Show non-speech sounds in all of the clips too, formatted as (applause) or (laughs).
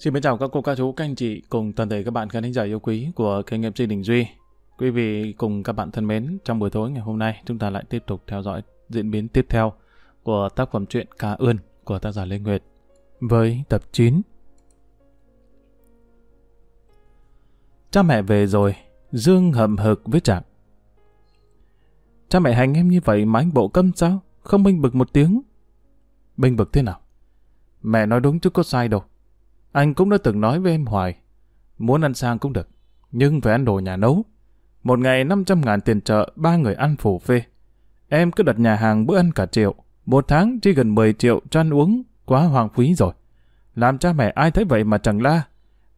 Xin mến chào các cô, các chú, các anh chị cùng toàn thể các bạn khán thính giả yêu quý của kênh MC Đình Duy. Quý vị cùng các bạn thân mến, trong buổi tối ngày hôm nay chúng ta lại tiếp tục theo dõi diễn biến tiếp theo của tác phẩm truyện Cá Ươn của tác giả Lê Nguyệt với tập 9. Cha mẹ về rồi, Dương hậm hực với Trạng. Cha mẹ hành em như vậy mà anh bộ câm sao? Không bênh bực một tiếng. Bênh bực thế nào? Mẹ nói đúng chứ có sai đâu. Anh cũng đã từng nói với em hoài, muốn ăn sang cũng được, nhưng phải ăn đồ nhà nấu. Một ngày 500 ngàn tiền chợ, ba người ăn phủ phê. Em cứ đặt nhà hàng bữa ăn cả triệu, một tháng chỉ gần 10 triệu cho ăn uống, quá hoang phí rồi. Làm cha mẹ ai thấy vậy mà chẳng la.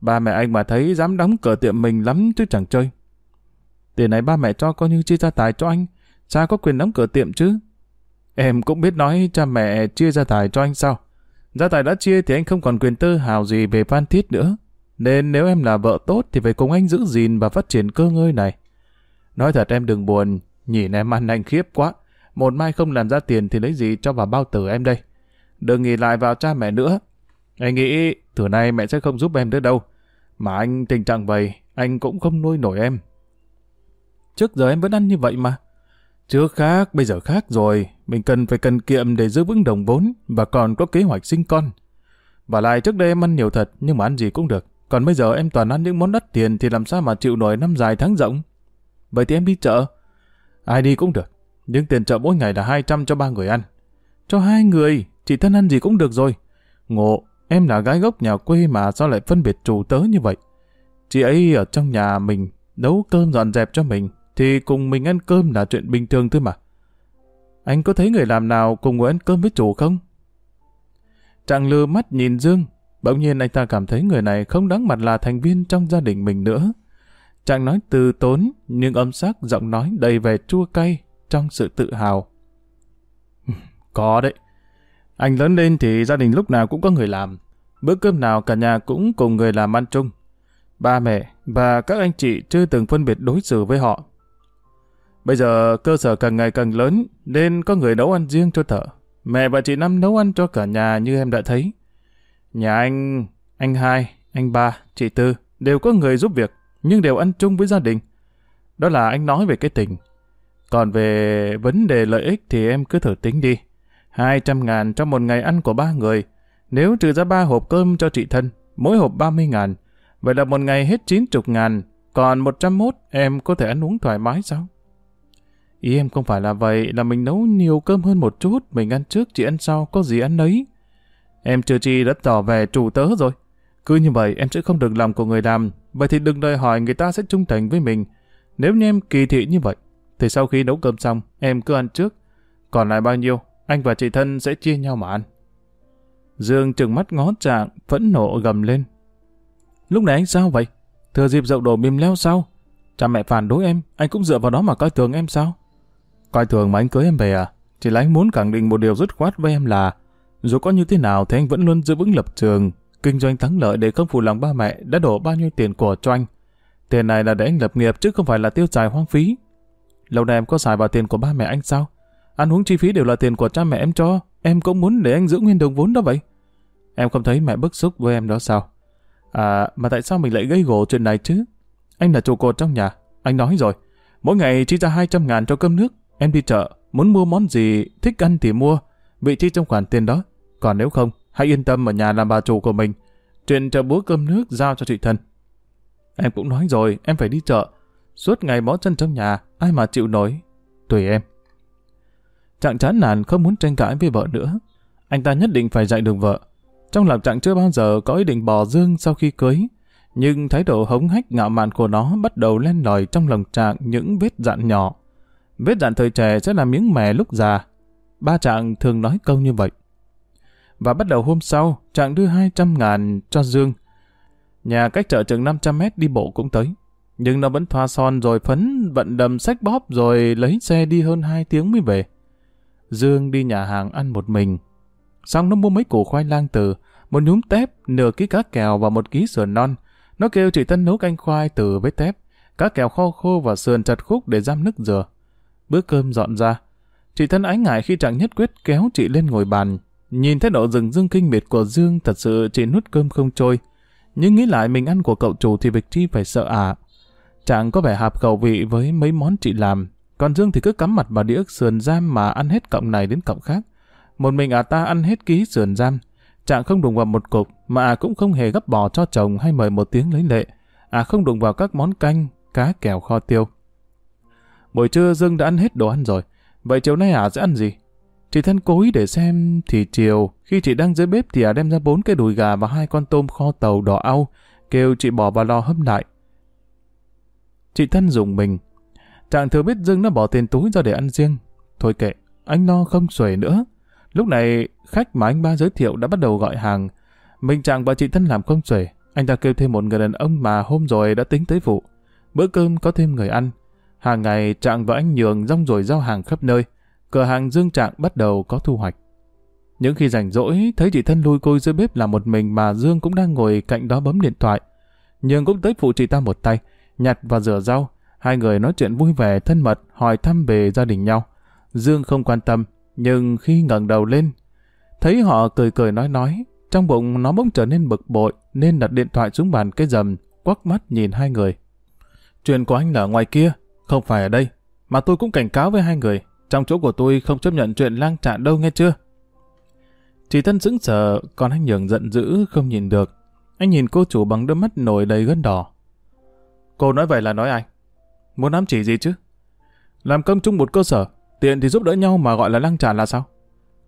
Ba mẹ anh mà thấy dám đóng cửa tiệm mình lắm chứ chẳng chơi. Tiền này ba mẹ cho coi như chia gia tài cho anh, sao có quyền đóng cửa tiệm chứ? Em cũng biết nói cha mẹ chia gia tài cho anh sao? Gia tài đã chia thì anh không còn quyền tư hào gì về Phan Thiết nữa. Nên nếu em là vợ tốt thì phải cùng anh giữ gìn và phát triển cơ ngơi này. Nói thật em đừng buồn, nhìn em ăn anh khiếp quá. Một mai không làm ra tiền thì lấy gì cho vào bao tử em đây. Đừng nghĩ lại vào cha mẹ nữa. Anh nghĩ từ nay mẹ sẽ không giúp em nữa đâu. Mà anh tình trạng vậy, anh cũng không nuôi nổi em. Trước giờ em vẫn ăn như vậy mà. Trước khác, bây giờ khác rồi. Mình cần phải cần kiệm để giữ vững đồng vốn và còn có kế hoạch sinh con. Và lại trước đây em ăn nhiều thật nhưng mà ăn gì cũng được. Còn bây giờ em toàn ăn những món đắt tiền thì làm sao mà chịu nổi năm dài tháng rộng. Vậy thì em đi chợ. Ai đi cũng được. Nhưng tiền chợ mỗi ngày là 200 cho ba người ăn. Cho hai người, chị thân ăn gì cũng được rồi. Ngộ, em là gái gốc nhà quê mà sao lại phân biệt chủ tớ như vậy? Chị ấy ở trong nhà mình nấu cơm dọn dẹp cho mình thì cùng mình ăn cơm là chuyện bình thường thôi mà. Anh có thấy người làm nào cùng ngồi ăn cơm với chủ không? Chàng lừa mắt nhìn Dương, bỗng nhiên anh ta cảm thấy người này không đáng mặt là thành viên trong gia đình mình nữa. Chàng nói từ tốn, nhưng âm sắc giọng nói đầy vẻ chua cay trong sự tự hào. (laughs) Có đấy. Anh lớn lên thì gia đình lúc nào cũng có người làm. Bữa cơm nào cả nhà cũng cùng người làm ăn chung. Ba mẹ và các anh chị chưa từng phân biệt đối xử với họ. Bây giờ cơ sở càng ngày càng lớn nên có người nấu ăn riêng cho thợ. Mẹ và chị Năm nấu ăn cho cả nhà như em đã thấy. Nhà anh, anh hai, anh ba, chị Tư đều có người giúp việc nhưng đều ăn chung với gia đình. Đó là anh nói về cái tình. Còn về vấn đề lợi ích thì em cứ thử tính đi. 200 ngàn cho một ngày ăn của ba người. Nếu trừ ra ba hộp cơm cho chị thân, mỗi hộp 30 ngàn. Vậy là một ngày hết 90 ngàn, còn 101 em có thể ăn uống thoải mái sao? Ý em không phải là vậy, là mình nấu nhiều cơm hơn một chút, mình ăn trước, chị ăn sau, có gì ăn nấy. Em chưa chi đã tỏ về chủ tớ rồi. Cứ như vậy em sẽ không được lòng của người làm, vậy thì đừng đòi hỏi người ta sẽ trung thành với mình. Nếu như em kỳ thị như vậy, thì sau khi nấu cơm xong, em cứ ăn trước. Còn lại bao nhiêu, anh và chị thân sẽ chia nhau mà ăn. Dương trừng mắt ngó trạng, phẫn nộ gầm lên. Lúc này anh sao vậy? Thừa dịp dậu đổ mìm leo sao? Cha mẹ phản đối em, anh cũng dựa vào đó mà coi thường em sao? Coi thường mà anh cưới em về à? Chỉ là anh muốn khẳng định một điều dứt khoát với em là dù có như thế nào thì anh vẫn luôn giữ vững lập trường, kinh doanh thắng lợi để không phụ lòng ba mẹ đã đổ bao nhiêu tiền của cho anh. Tiền này là để anh lập nghiệp chứ không phải là tiêu xài hoang phí. Lâu nay em có xài vào tiền của ba mẹ anh sao? Ăn uống chi phí đều là tiền của cha mẹ em cho, em cũng muốn để anh giữ nguyên đồng vốn đó vậy. Em không thấy mẹ bức xúc với em đó sao? À, mà tại sao mình lại gây gổ chuyện này chứ? Anh là trụ cột trong nhà, anh nói rồi. Mỗi ngày chi ra 200 ngàn cho cơm nước, Em đi chợ, muốn mua món gì, thích ăn thì mua, vị trí trong khoản tiền đó. Còn nếu không, hãy yên tâm ở nhà làm bà chủ của mình. Chuyện chợ búa cơm nước giao cho chị thân. Em cũng nói rồi, em phải đi chợ. Suốt ngày bó chân trong nhà, ai mà chịu nổi. Tùy em. Trạng chán nản không muốn tranh cãi với vợ nữa. Anh ta nhất định phải dạy được vợ. Trong lòng Trạng chưa bao giờ có ý định bỏ Dương sau khi cưới. Nhưng thái độ hống hách ngạo mạn của nó bắt đầu len lỏi trong lòng Trạng những vết dạn nhỏ. Vết dạn thời trẻ sẽ là miếng mè lúc già. Ba Trạng thường nói câu như vậy. Và bắt đầu hôm sau, Trạng đưa 200 ngàn cho Dương. Nhà cách chợ chừng 500 mét đi bộ cũng tới. Nhưng nó vẫn thoa son rồi phấn, vận đầm sách bóp rồi lấy xe đi hơn 2 tiếng mới về. Dương đi nhà hàng ăn một mình. Xong nó mua mấy củ khoai lang từ, một nhúm tép, nửa ký cá kèo và một ký sườn non. Nó kêu chị Tân nấu canh khoai từ với tép, cá kèo kho khô và sườn chặt khúc để giam nước dừa bữa cơm dọn ra. Chị thân ái ngại khi chẳng nhất quyết kéo chị lên ngồi bàn. Nhìn thái độ rừng dương kinh biệt của Dương thật sự chị nuốt cơm không trôi. Nhưng nghĩ lại mình ăn của cậu chủ thì việc chi phải sợ à. Chàng có vẻ hạp khẩu vị với mấy món chị làm, còn Dương thì cứ cắm mặt vào đĩa sườn giam mà ăn hết cọng này đến cọng khác. Một mình à ta ăn hết ký sườn giam. Chàng không đụng vào một cục, mà à cũng không hề gấp bò cho chồng hay mời một tiếng lấy lệ. À không đụng vào các món canh, cá kèo kho tiêu. Buổi trưa Dương đã ăn hết đồ ăn rồi. Vậy chiều nay à sẽ ăn gì? Chị thân cố ý để xem thì chiều, khi chị đang dưới bếp thì à đem ra bốn cái đùi gà và hai con tôm kho tàu đỏ au, kêu chị bỏ vào lò hâm lại. Chị thân dùng mình. Chàng thừa biết Dương đã bỏ tiền túi ra để ăn riêng. Thôi kệ, anh lo không xuể nữa. Lúc này, khách mà anh ba giới thiệu đã bắt đầu gọi hàng. Mình chàng và chị thân làm không xuể. Anh ta kêu thêm một người đàn ông mà hôm rồi đã tính tới vụ. Bữa cơm có thêm người ăn. Hàng ngày Trạng và anh Nhường rong rồi giao hàng khắp nơi. Cửa hàng Dương Trạng bắt đầu có thu hoạch. Những khi rảnh rỗi, thấy chị thân lui côi dưới bếp làm một mình mà Dương cũng đang ngồi cạnh đó bấm điện thoại. Nhường cũng tới phụ chị ta một tay, nhặt và rửa rau. Hai người nói chuyện vui vẻ, thân mật, hỏi thăm về gia đình nhau. Dương không quan tâm, nhưng khi ngẩng đầu lên, thấy họ cười cười nói nói, trong bụng nó bỗng trở nên bực bội, nên đặt điện thoại xuống bàn cái rầm, quắc mắt nhìn hai người. Chuyện của anh là ngoài kia, không phải ở đây, mà tôi cũng cảnh cáo với hai người, trong chỗ của tôi không chấp nhận chuyện lang trạng đâu nghe chưa? Chị Tân sững sờ, còn anh Nhường giận dữ không nhìn được. Anh nhìn cô chủ bằng đôi mắt nổi đầy gân đỏ. Cô nói vậy là nói ai? Muốn ám chỉ gì chứ? Làm công chung một cơ sở, tiện thì giúp đỡ nhau mà gọi là lang trả là sao?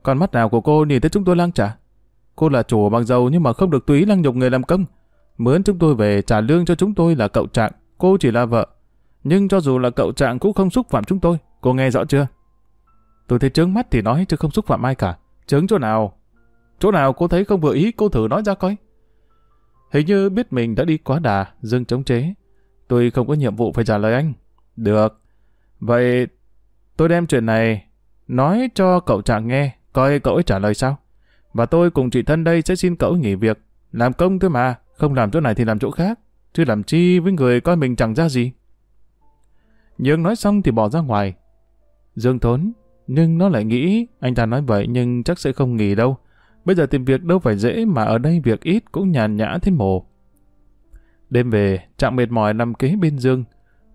Còn mắt nào của cô nhìn thấy chúng tôi lang trả? Cô là chủ bằng giàu nhưng mà không được tùy lăng nhục người làm công. Mướn chúng tôi về trả lương cho chúng tôi là cậu trạng, cô chỉ là vợ. Nhưng cho dù là cậu trạng cũng không xúc phạm chúng tôi, cô nghe rõ chưa? Tôi thấy trướng mắt thì nói chứ không xúc phạm ai cả. Trướng chỗ nào? Chỗ nào cô thấy không vừa ý cô thử nói ra coi. Hình như biết mình đã đi quá đà, dưng chống chế. Tôi không có nhiệm vụ phải trả lời anh. Được. Vậy tôi đem chuyện này nói cho cậu trạng nghe, coi cậu ấy trả lời sao. Và tôi cùng chị thân đây sẽ xin cậu nghỉ việc. Làm công thôi mà, không làm chỗ này thì làm chỗ khác. Chứ làm chi với người coi mình chẳng ra gì. Nhưng nói xong thì bỏ ra ngoài. Dương thốn, nhưng nó lại nghĩ anh ta nói vậy nhưng chắc sẽ không nghỉ đâu. Bây giờ tìm việc đâu phải dễ mà ở đây việc ít cũng nhàn nhã thế mồ. Đêm về, Trạng mệt mỏi nằm kế bên Dương.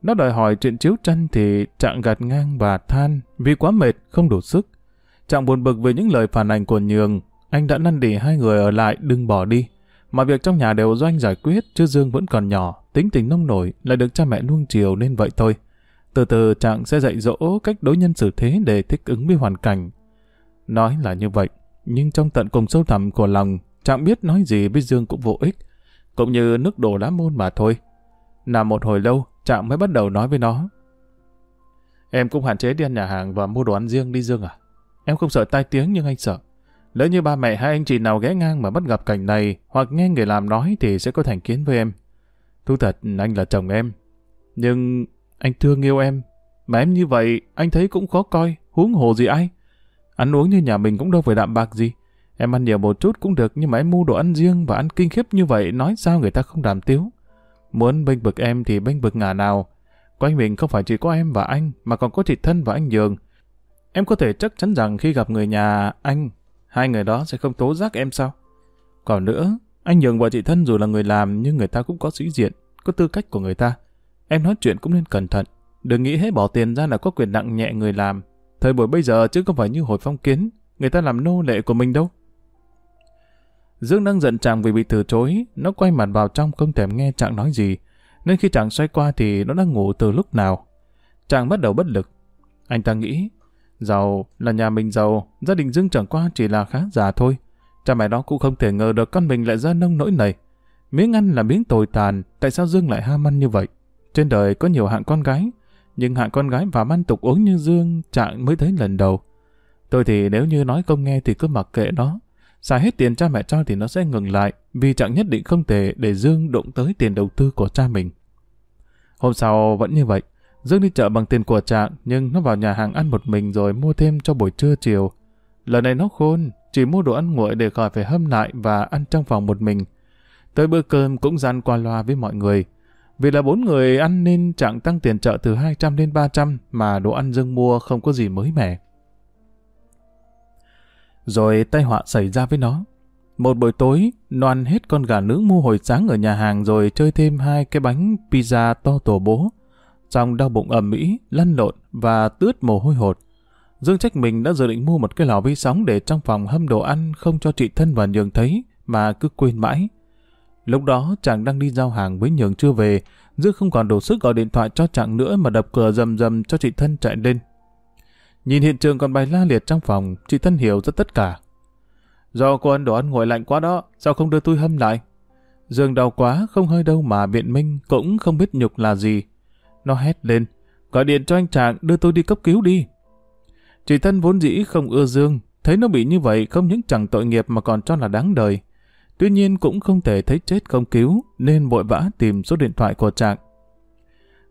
Nó đòi hỏi chuyện chiếu tranh thì Trạng gạt ngang và than vì quá mệt, không đủ sức. Trạng buồn bực về những lời phản ảnh của Nhường. Anh đã năn nỉ hai người ở lại đừng bỏ đi. Mà việc trong nhà đều do anh giải quyết, chứ Dương vẫn còn nhỏ, tính tình nông nổi, lại được cha mẹ nuông chiều nên vậy thôi. Từ từ Trạng sẽ dạy dỗ cách đối nhân xử thế để thích ứng với hoàn cảnh. Nói là như vậy, nhưng trong tận cùng sâu thẳm của lòng, Trạng biết nói gì với Dương cũng vô ích, cũng như nước đổ đá môn mà thôi. Nằm một hồi lâu, Trạng mới bắt đầu nói với nó. Em cũng hạn chế đi ăn nhà hàng và mua đồ ăn riêng đi Dương à? Em không sợ tai tiếng nhưng anh sợ. Lỡ như ba mẹ hay anh chị nào ghé ngang mà bắt gặp cảnh này hoặc nghe người làm nói thì sẽ có thành kiến với em. Thú thật, anh là chồng em. Nhưng anh thương yêu em. Mà em như vậy, anh thấy cũng khó coi, huống hồ gì ai. Ăn uống như nhà mình cũng đâu phải đạm bạc gì. Em ăn nhiều một chút cũng được, nhưng mà em mua đồ ăn riêng và ăn kinh khiếp như vậy, nói sao người ta không đàm tiếu. Muốn bênh vực em thì bênh vực ngả nào. Quanh mình không phải chỉ có em và anh, mà còn có chị Thân và anh Nhường. Em có thể chắc chắn rằng khi gặp người nhà anh, hai người đó sẽ không tố giác em sao? Còn nữa, anh Nhường và chị Thân dù là người làm nhưng người ta cũng có sĩ diện, có tư cách của người ta. Em nói chuyện cũng nên cẩn thận. Đừng nghĩ hết bỏ tiền ra là có quyền nặng nhẹ người làm. Thời buổi bây giờ chứ không phải như hồi phong kiến. Người ta làm nô lệ của mình đâu. Dương đang giận chàng vì bị từ chối. Nó quay mặt vào trong không thèm nghe chàng nói gì. Nên khi chàng xoay qua thì nó đang ngủ từ lúc nào. Chàng bắt đầu bất lực. Anh ta nghĩ, giàu là nhà mình giàu, gia đình Dương chẳng qua chỉ là khá giả thôi. Cha mẹ đó cũng không thể ngờ được con mình lại ra nông nỗi này. Miếng ăn là miếng tồi tàn, tại sao Dương lại ham ăn như vậy? Trên đời có nhiều hạng con gái, nhưng hạng con gái và man tục uống như Dương Trạng mới thấy lần đầu. Tôi thì nếu như nói không nghe thì cứ mặc kệ nó. Xài hết tiền cha mẹ cho thì nó sẽ ngừng lại, vì Trạng nhất định không thể để Dương đụng tới tiền đầu tư của cha mình. Hôm sau vẫn như vậy, Dương đi chợ bằng tiền của Trạng, nhưng nó vào nhà hàng ăn một mình rồi mua thêm cho buổi trưa chiều. Lần này nó khôn, chỉ mua đồ ăn nguội để khỏi phải hâm lại và ăn trong phòng một mình. Tới bữa cơm cũng gian qua loa với mọi người. Vì là bốn người ăn nên chẳng tăng tiền chợ từ 200 lên 300 mà đồ ăn Dương mua không có gì mới mẻ. Rồi tai họa xảy ra với nó. Một buổi tối, noan hết con gà nướng mua hồi sáng ở nhà hàng rồi chơi thêm hai cái bánh pizza to tổ bố. Xong đau bụng ẩm mỹ, lăn lộn và tướt mồ hôi hột. Dương trách mình đã dự định mua một cái lò vi sóng để trong phòng hâm đồ ăn không cho chị thân và nhường thấy mà cứ quên mãi. Lúc đó chàng đang đi giao hàng với nhường chưa về, Dương không còn đủ sức gọi điện thoại cho chàng nữa mà đập cửa rầm rầm cho chị thân chạy lên. Nhìn hiện trường còn bài la liệt trong phòng, chị thân hiểu rất tất cả. Do cô ăn đồ ăn nguội lạnh quá đó, sao không đưa tôi hâm lại? Dương đau quá, không hơi đâu mà biện minh, cũng không biết nhục là gì. Nó hét lên, gọi điện cho anh chàng đưa tôi đi cấp cứu đi. Chị thân vốn dĩ không ưa Dương, thấy nó bị như vậy không những chẳng tội nghiệp mà còn cho là đáng đời. Tuy nhiên cũng không thể thấy chết không cứu, nên vội vã tìm số điện thoại của Trạng.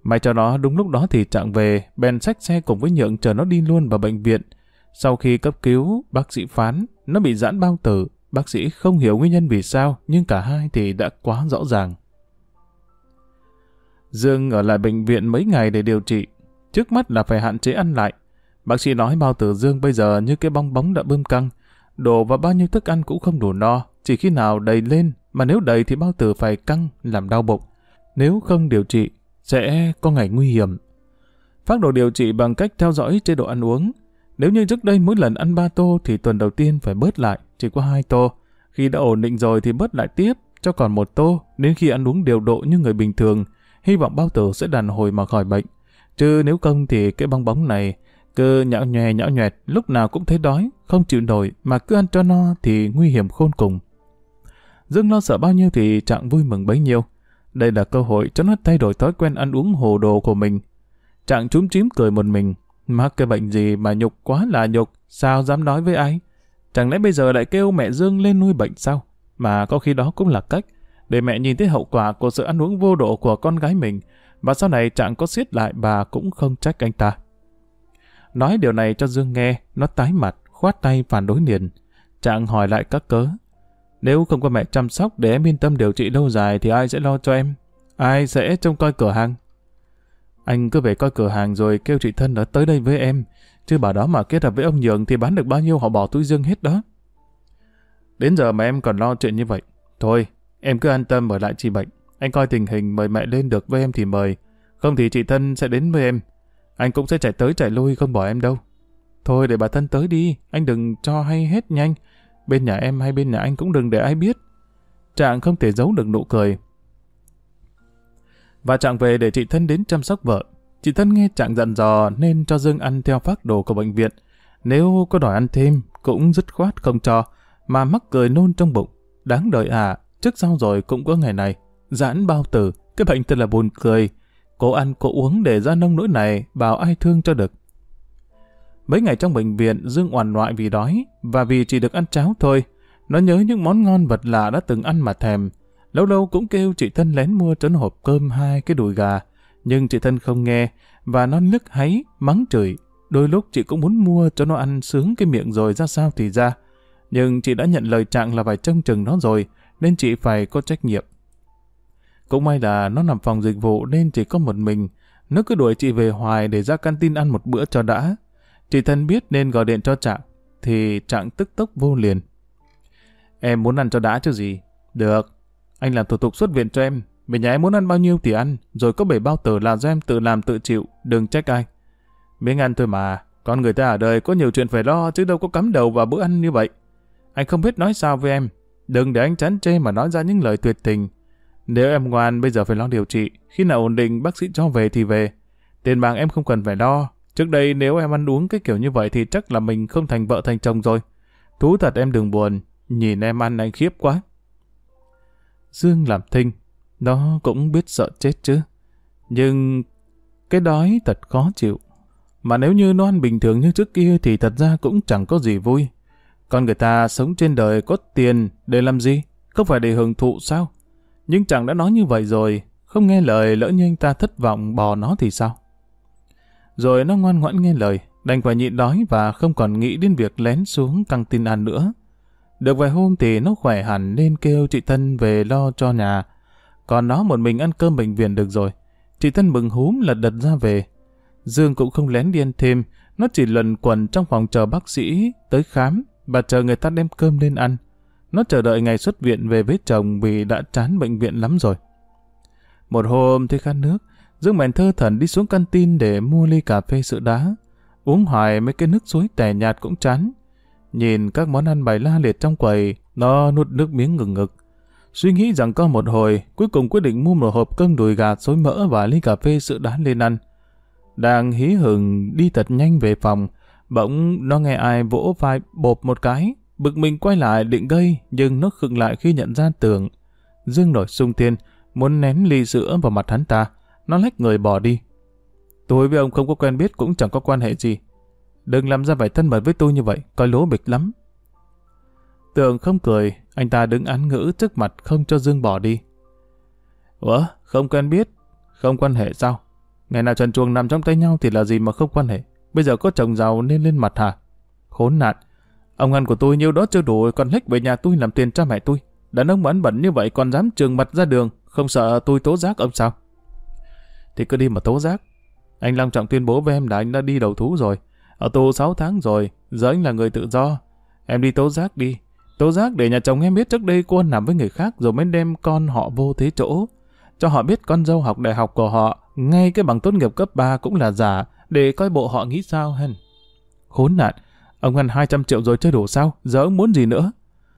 May cho nó đúng lúc đó thì Trạng về, bèn xách xe cùng với Nhượng chờ nó đi luôn vào bệnh viện. Sau khi cấp cứu, bác sĩ phán nó bị giãn bao tử. Bác sĩ không hiểu nguyên nhân vì sao, nhưng cả hai thì đã quá rõ ràng. Dương ở lại bệnh viện mấy ngày để điều trị. Trước mắt là phải hạn chế ăn lại. Bác sĩ nói bao tử Dương bây giờ như cái bong bóng đã bơm căng. Đổ vào bao nhiêu thức ăn cũng không đủ no, chỉ khi nào đầy lên, mà nếu đầy thì bao tử phải căng, làm đau bụng. Nếu không điều trị, sẽ có ngày nguy hiểm. Phát đồ điều trị bằng cách theo dõi chế độ ăn uống. Nếu như trước đây mỗi lần ăn 3 tô thì tuần đầu tiên phải bớt lại, chỉ có 2 tô. Khi đã ổn định rồi thì bớt lại tiếp, cho còn một tô, đến khi ăn uống điều độ như người bình thường, hy vọng bao tử sẽ đàn hồi mà khỏi bệnh. Chứ nếu không thì cái bong bóng này cứ nhão nhòe nhão nhoẹt, lúc nào cũng thấy đói, không chịu nổi mà cứ ăn cho no thì nguy hiểm khôn cùng. Dương lo sợ bao nhiêu thì Trạng vui mừng bấy nhiêu. Đây là cơ hội cho nó thay đổi thói quen ăn uống hồ đồ của mình. Trạng chúm chím cười một mình. Mắc cái bệnh gì mà nhục quá là nhục, sao dám nói với ai? Chẳng lẽ bây giờ lại kêu mẹ Dương lên nuôi bệnh sao? Mà có khi đó cũng là cách để mẹ nhìn thấy hậu quả của sự ăn uống vô độ của con gái mình và sau này Trạng có xiết lại bà cũng không trách anh ta. Nói điều này cho Dương nghe, nó tái mặt, khoát tay phản đối liền. Trạng hỏi lại các cớ. Nếu không có mẹ chăm sóc để em yên tâm điều trị lâu dài thì ai sẽ lo cho em? Ai sẽ trông coi cửa hàng? Anh cứ về coi cửa hàng rồi kêu chị thân đã tới đây với em. Chứ bảo đó mà kết hợp với ông Nhường thì bán được bao nhiêu họ bỏ túi Dương hết đó. Đến giờ mà em còn lo chuyện như vậy. Thôi, em cứ an tâm ở lại trị bệnh. Anh coi tình hình mời mẹ lên được với em thì mời. Không thì chị thân sẽ đến với em. Anh cũng sẽ chạy tới chạy lui không bỏ em đâu. Thôi để bà thân tới đi, anh đừng cho hay hết nhanh. Bên nhà em hay bên nhà anh cũng đừng để ai biết. Trạng không thể giấu được nụ cười. Và Trạng về để chị thân đến chăm sóc vợ. Chị thân nghe Trạng dặn dò nên cho Dương ăn theo phác đồ của bệnh viện. Nếu có đòi ăn thêm, cũng dứt khoát không cho, mà mắc cười nôn trong bụng. Đáng đời à, trước sau rồi cũng có ngày này. Giãn bao tử, cái bệnh thật là buồn cười. Cô ăn cô uống để ra nông nỗi này, bảo ai thương cho được. Mấy ngày trong bệnh viện, Dương oằn ngoại vì đói, và vì chỉ được ăn cháo thôi. Nó nhớ những món ngon vật lạ đã từng ăn mà thèm. Lâu lâu cũng kêu chị thân lén mua trấn hộp cơm hai cái đùi gà. Nhưng chị thân không nghe, và nó nức háy, mắng chửi. Đôi lúc chị cũng muốn mua cho nó ăn sướng cái miệng rồi ra sao thì ra. Nhưng chị đã nhận lời trạng là phải trông chừng nó rồi, nên chị phải có trách nhiệm. Cũng may là nó nằm phòng dịch vụ nên chỉ có một mình. Nó cứ đuổi chị về hoài để ra canteen ăn một bữa cho đã. Chị thân biết nên gọi điện cho Trạng, thì Trạng tức tốc vô liền. Em muốn ăn cho đã chứ gì? Được, anh làm thủ tục xuất viện cho em. về nhà em muốn ăn bao nhiêu thì ăn, rồi có bảy bao tử là do em tự làm tự chịu, đừng trách ai. Miếng ăn thôi mà, con người ta ở đời có nhiều chuyện phải lo chứ đâu có cắm đầu vào bữa ăn như vậy. Anh không biết nói sao với em, đừng để anh chán chê mà nói ra những lời tuyệt tình. Nếu em ngoan bây giờ phải lo điều trị, khi nào ổn định bác sĩ cho về thì về. Tiền bạc em không cần phải lo, Trước đây nếu em ăn uống cái kiểu như vậy thì chắc là mình không thành vợ thành chồng rồi. Thú thật em đừng buồn, nhìn em ăn anh khiếp quá. Dương làm thinh, nó cũng biết sợ chết chứ. Nhưng cái đói thật khó chịu. Mà nếu như nó ăn bình thường như trước kia thì thật ra cũng chẳng có gì vui. Con người ta sống trên đời có tiền để làm gì? Không phải để hưởng thụ sao? Nhưng chẳng đã nói như vậy rồi, không nghe lời lỡ như anh ta thất vọng bỏ nó thì sao? Rồi nó ngoan ngoãn nghe lời, đành phải nhịn đói và không còn nghĩ đến việc lén xuống căng tin ăn nữa. Được vài hôm thì nó khỏe hẳn nên kêu chị Tân về lo cho nhà. Còn nó một mình ăn cơm bệnh viện được rồi. Chị Tân mừng húm lật đật ra về. Dương cũng không lén đi ăn thêm, nó chỉ lần quần trong phòng chờ bác sĩ tới khám và chờ người ta đem cơm lên ăn. Nó chờ đợi ngày xuất viện về với chồng vì đã chán bệnh viện lắm rồi. Một hôm thấy khát nước, Dương Mạnh thơ thần đi xuống căn tin để mua ly cà phê sữa đá. Uống hoài mấy cái nước suối tẻ nhạt cũng chán. Nhìn các món ăn bày la liệt trong quầy, nó nuốt nước miếng ngừng ngực. Suy nghĩ rằng có một hồi, cuối cùng quyết định mua một hộp cơm đùi gà xối mỡ và ly cà phê sữa đá lên ăn. Đang hí hừng đi thật nhanh về phòng, bỗng nó nghe ai vỗ vai bộp một cái, bực mình quay lại định gây, nhưng nó khựng lại khi nhận ra tưởng. Dương nổi sung thiên, muốn ném ly sữa vào mặt hắn ta, nó lách người bỏ đi. Tôi với ông không có quen biết cũng chẳng có quan hệ gì. Đừng làm ra vẻ thân mật với tôi như vậy, coi lố bịch lắm. Tường không cười, anh ta đứng án ngữ trước mặt không cho Dương bỏ đi. Ủa, không quen biết, không quan hệ sao? Ngày nào trần chuồng nằm trong tay nhau thì là gì mà không quan hệ? Bây giờ có chồng giàu nên lên mặt hả? Khốn nạn, ông ăn của tôi nhiêu đó chưa đủ còn lách về nhà tôi làm tiền cha mẹ tôi. Đàn ông bẩn bẩn như vậy còn dám trường mặt ra đường, không sợ tôi tố giác ông sao? Thì cứ đi mà tố giác. Anh Long Trọng tuyên bố với em là anh đã đi đầu thú rồi. Ở tù 6 tháng rồi, giờ anh là người tự do. Em đi tố giác đi, Tố giác để nhà chồng em biết trước đây cô nằm với người khác rồi mới đem con họ vô thế chỗ. Cho họ biết con dâu học đại học của họ, ngay cái bằng tốt nghiệp cấp 3 cũng là giả, để coi bộ họ nghĩ sao hen. Khốn nạn, ông ăn 200 triệu rồi chưa đủ sao, giờ ông muốn gì nữa?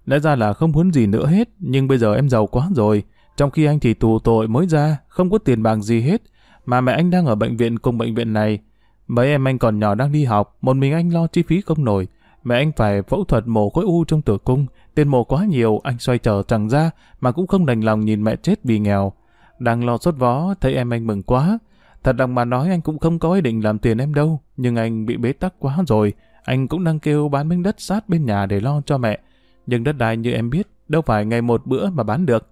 Lẽ ra là không muốn gì nữa hết, nhưng bây giờ em giàu quá rồi. Trong khi anh thì tù tội mới ra, không có tiền bạc gì hết. Mà mẹ anh đang ở bệnh viện cùng bệnh viện này. Mấy em anh còn nhỏ đang đi học, một mình anh lo chi phí không nổi. Mẹ anh phải phẫu thuật mổ khối u trong tử cung, tiền mổ quá nhiều, anh xoay trở chẳng ra, mà cũng không đành lòng nhìn mẹ chết vì nghèo. Đang lo sốt vó, thấy em anh mừng quá. Thật lòng mà nói anh cũng không có ý định làm tiền em đâu, nhưng anh bị bế tắc quá rồi. Anh cũng đang kêu bán miếng đất sát bên nhà để lo cho mẹ. Nhưng đất đai như em biết, đâu phải ngày một bữa mà bán được.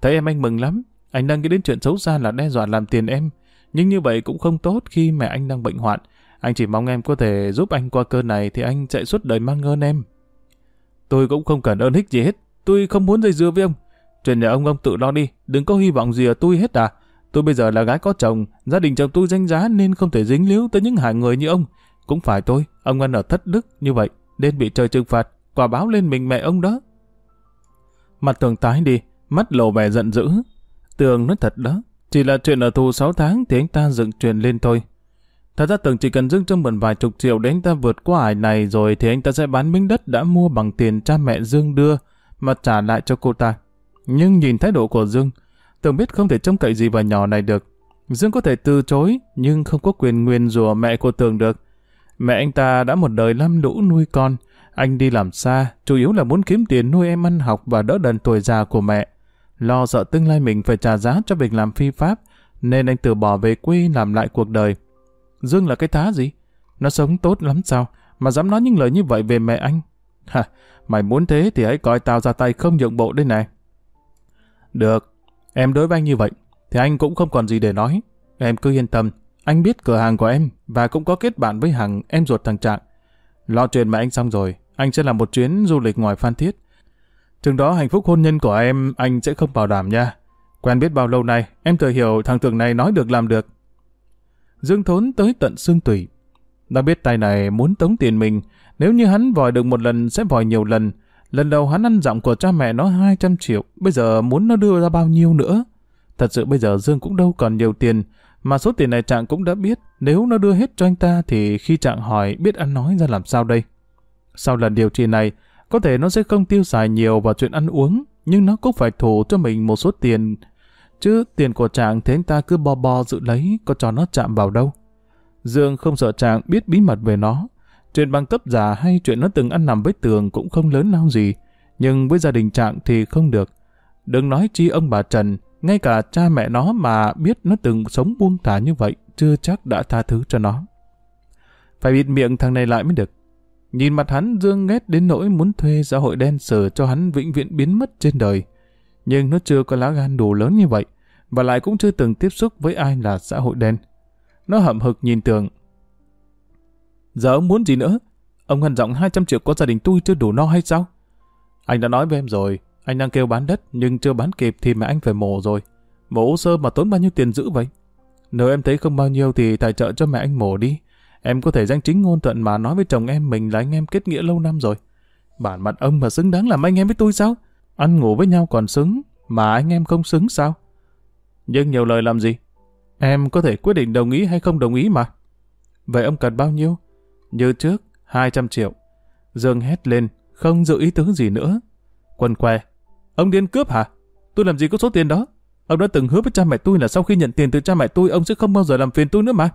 Thấy em anh mừng lắm, anh đang nghĩ đến chuyện xấu xa là đe dọa làm tiền em. Nhưng như vậy cũng không tốt khi mẹ anh đang bệnh hoạn. Anh chỉ mong em có thể giúp anh qua cơn này thì anh chạy suốt đời mang ơn em. Tôi cũng không cần ơn hích gì hết. Tôi không muốn dây dưa với ông. Chuyện nhà ông ông tự lo đi. Đừng có hy vọng gì ở tôi hết à. Tôi bây giờ là gái có chồng. Gia đình chồng tôi danh giá nên không thể dính líu tới những hại người như ông. Cũng phải tôi. Ông ăn ở thất đức như vậy. Nên bị trời trừng phạt. Quả báo lên mình mẹ ông đó. Mặt tường tái đi. Mắt lộ vẻ giận dữ. Tường nói thật đó. Chỉ là chuyện ở tù 6 tháng thì anh ta dựng chuyện lên thôi. Thật ra tưởng chỉ cần dưng cho mượn vài chục triệu để anh ta vượt qua ải này rồi thì anh ta sẽ bán miếng đất đã mua bằng tiền cha mẹ Dương đưa mà trả lại cho cô ta. Nhưng nhìn thái độ của Dương, tưởng biết không thể trông cậy gì vào nhỏ này được. Dương có thể từ chối nhưng không có quyền nguyền rủa mẹ của Tường được. Mẹ anh ta đã một đời lăm lũ nuôi con. Anh đi làm xa, chủ yếu là muốn kiếm tiền nuôi em ăn học và đỡ đần tuổi già của mẹ. Lo sợ tương lai mình phải trả giá cho việc làm phi pháp, nên anh từ bỏ về quê làm lại cuộc đời. Dương là cái thá gì? Nó sống tốt lắm sao? Mà dám nói những lời như vậy về mẹ anh? Hả, mày muốn thế thì hãy coi tao ra tay không nhượng bộ đây này. Được, em đối với anh như vậy, thì anh cũng không còn gì để nói. Em cứ yên tâm, anh biết cửa hàng của em và cũng có kết bạn với hàng em ruột thằng Trạng. Lo chuyện mẹ anh xong rồi, anh sẽ làm một chuyến du lịch ngoài Phan Thiết. Chừng đó hạnh phúc hôn nhân của em anh sẽ không bảo đảm nha. Quen biết bao lâu nay, em tự hiểu thằng Tường này nói được làm được. Dương Thốn tới tận xương tủy. Đã biết tay này muốn tống tiền mình, nếu như hắn vòi được một lần sẽ vòi nhiều lần. Lần đầu hắn ăn giọng của cha mẹ nó 200 triệu, bây giờ muốn nó đưa ra bao nhiêu nữa. Thật sự bây giờ Dương cũng đâu còn nhiều tiền, mà số tiền này Trạng cũng đã biết, nếu nó đưa hết cho anh ta thì khi Trạng hỏi biết ăn nói ra làm sao đây. Sau lần điều trị này, có thể nó sẽ không tiêu xài nhiều vào chuyện ăn uống, nhưng nó cũng phải thủ cho mình một số tiền Chứ tiền của chàng thế anh ta cứ bo bo dự lấy, có cho nó chạm vào đâu. Dương không sợ chàng biết bí mật về nó. Chuyện bằng cấp giả hay chuyện nó từng ăn nằm với tường cũng không lớn lao gì. Nhưng với gia đình trạng thì không được. Đừng nói chi ông bà Trần, ngay cả cha mẹ nó mà biết nó từng sống buông thả như vậy, chưa chắc đã tha thứ cho nó. Phải bịt miệng thằng này lại mới được. Nhìn mặt hắn Dương ghét đến nỗi muốn thuê xã hội đen sờ cho hắn vĩnh viễn biến mất trên đời nhưng nó chưa có lá gan đủ lớn như vậy, và lại cũng chưa từng tiếp xúc với ai là xã hội đen. Nó hậm hực nhìn tường. Giờ ông muốn gì nữa? Ông hằn giọng 200 triệu có gia đình tôi chưa đủ no hay sao? Anh đã nói với em rồi, anh đang kêu bán đất nhưng chưa bán kịp thì mẹ anh phải mổ rồi. Mổ sơ mà tốn bao nhiêu tiền giữ vậy? Nếu em thấy không bao nhiêu thì tài trợ cho mẹ anh mổ đi. Em có thể danh chính ngôn thuận mà nói với chồng em mình là anh em kết nghĩa lâu năm rồi. Bản mặt ông mà xứng đáng làm anh em với tôi sao? ăn ngủ với nhau còn xứng, mà anh em không xứng sao? Nhưng nhiều lời làm gì? Em có thể quyết định đồng ý hay không đồng ý mà. Vậy ông cần bao nhiêu? Như trước, 200 triệu. Dương hét lên, không giữ ý tứ gì nữa. Quân què, Ông điên cướp hả? Tôi làm gì có số tiền đó? Ông đã từng hứa với cha mẹ tôi là sau khi nhận tiền từ cha mẹ tôi, ông sẽ không bao giờ làm phiền tôi nữa mà.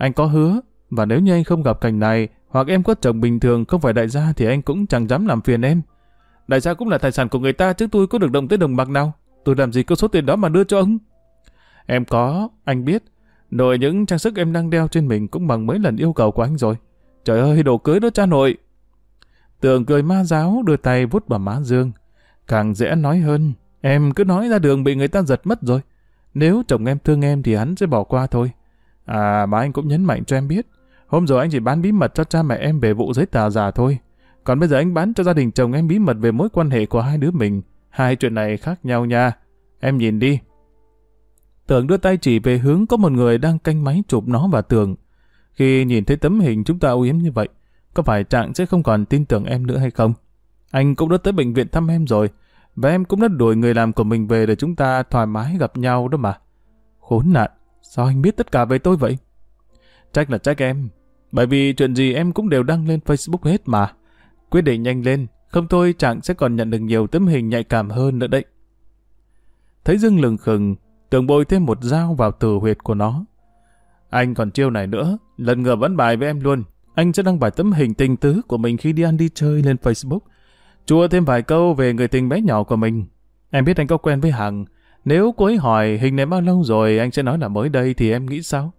Anh có hứa, và nếu như anh không gặp cảnh này, hoặc em có chồng bình thường không phải đại gia thì anh cũng chẳng dám làm phiền em. Đại gia cũng là tài sản của người ta chứ tôi có được động tới đồng bạc nào. Tôi làm gì có số tiền đó mà đưa cho ông. Em có, anh biết. Nội những trang sức em đang đeo trên mình cũng bằng mấy lần yêu cầu của anh rồi. Trời ơi, đồ cưới đó cha nội. Tường cười ma giáo đưa tay vút vào má Dương. Càng dễ nói hơn, em cứ nói ra đường bị người ta giật mất rồi. Nếu chồng em thương em thì hắn sẽ bỏ qua thôi. À mà anh cũng nhấn mạnh cho em biết. Hôm rồi anh chỉ bán bí mật cho cha mẹ em về vụ giấy tờ giả thôi. Còn bây giờ anh bán cho gia đình chồng em bí mật về mối quan hệ của hai đứa mình. Hai chuyện này khác nhau nha. Em nhìn đi. Tường đưa tay chỉ về hướng có một người đang canh máy chụp nó và tường. Khi nhìn thấy tấm hình chúng ta ưu yếm như vậy, có phải Trạng sẽ không còn tin tưởng em nữa hay không? Anh cũng đã tới bệnh viện thăm em rồi, và em cũng đã đuổi người làm của mình về để chúng ta thoải mái gặp nhau đó mà. Khốn nạn, sao anh biết tất cả về tôi vậy? Trách là trách em, bởi vì chuyện gì em cũng đều đăng lên Facebook hết mà. Quyết định nhanh lên, không thôi Trạng sẽ còn nhận được nhiều tấm hình nhạy cảm hơn nữa đấy. Thấy Dương lừng khừng, tưởng bôi thêm một dao vào tử huyệt của nó. Anh còn chiêu này nữa, lần ngờ vẫn bài với em luôn. Anh sẽ đăng bài tấm hình tình tứ của mình khi đi ăn đi chơi lên Facebook. Chua thêm vài câu về người tình bé nhỏ của mình. Em biết anh có quen với Hằng. Nếu cô ấy hỏi hình này bao lâu rồi anh sẽ nói là mới đây thì em nghĩ sao?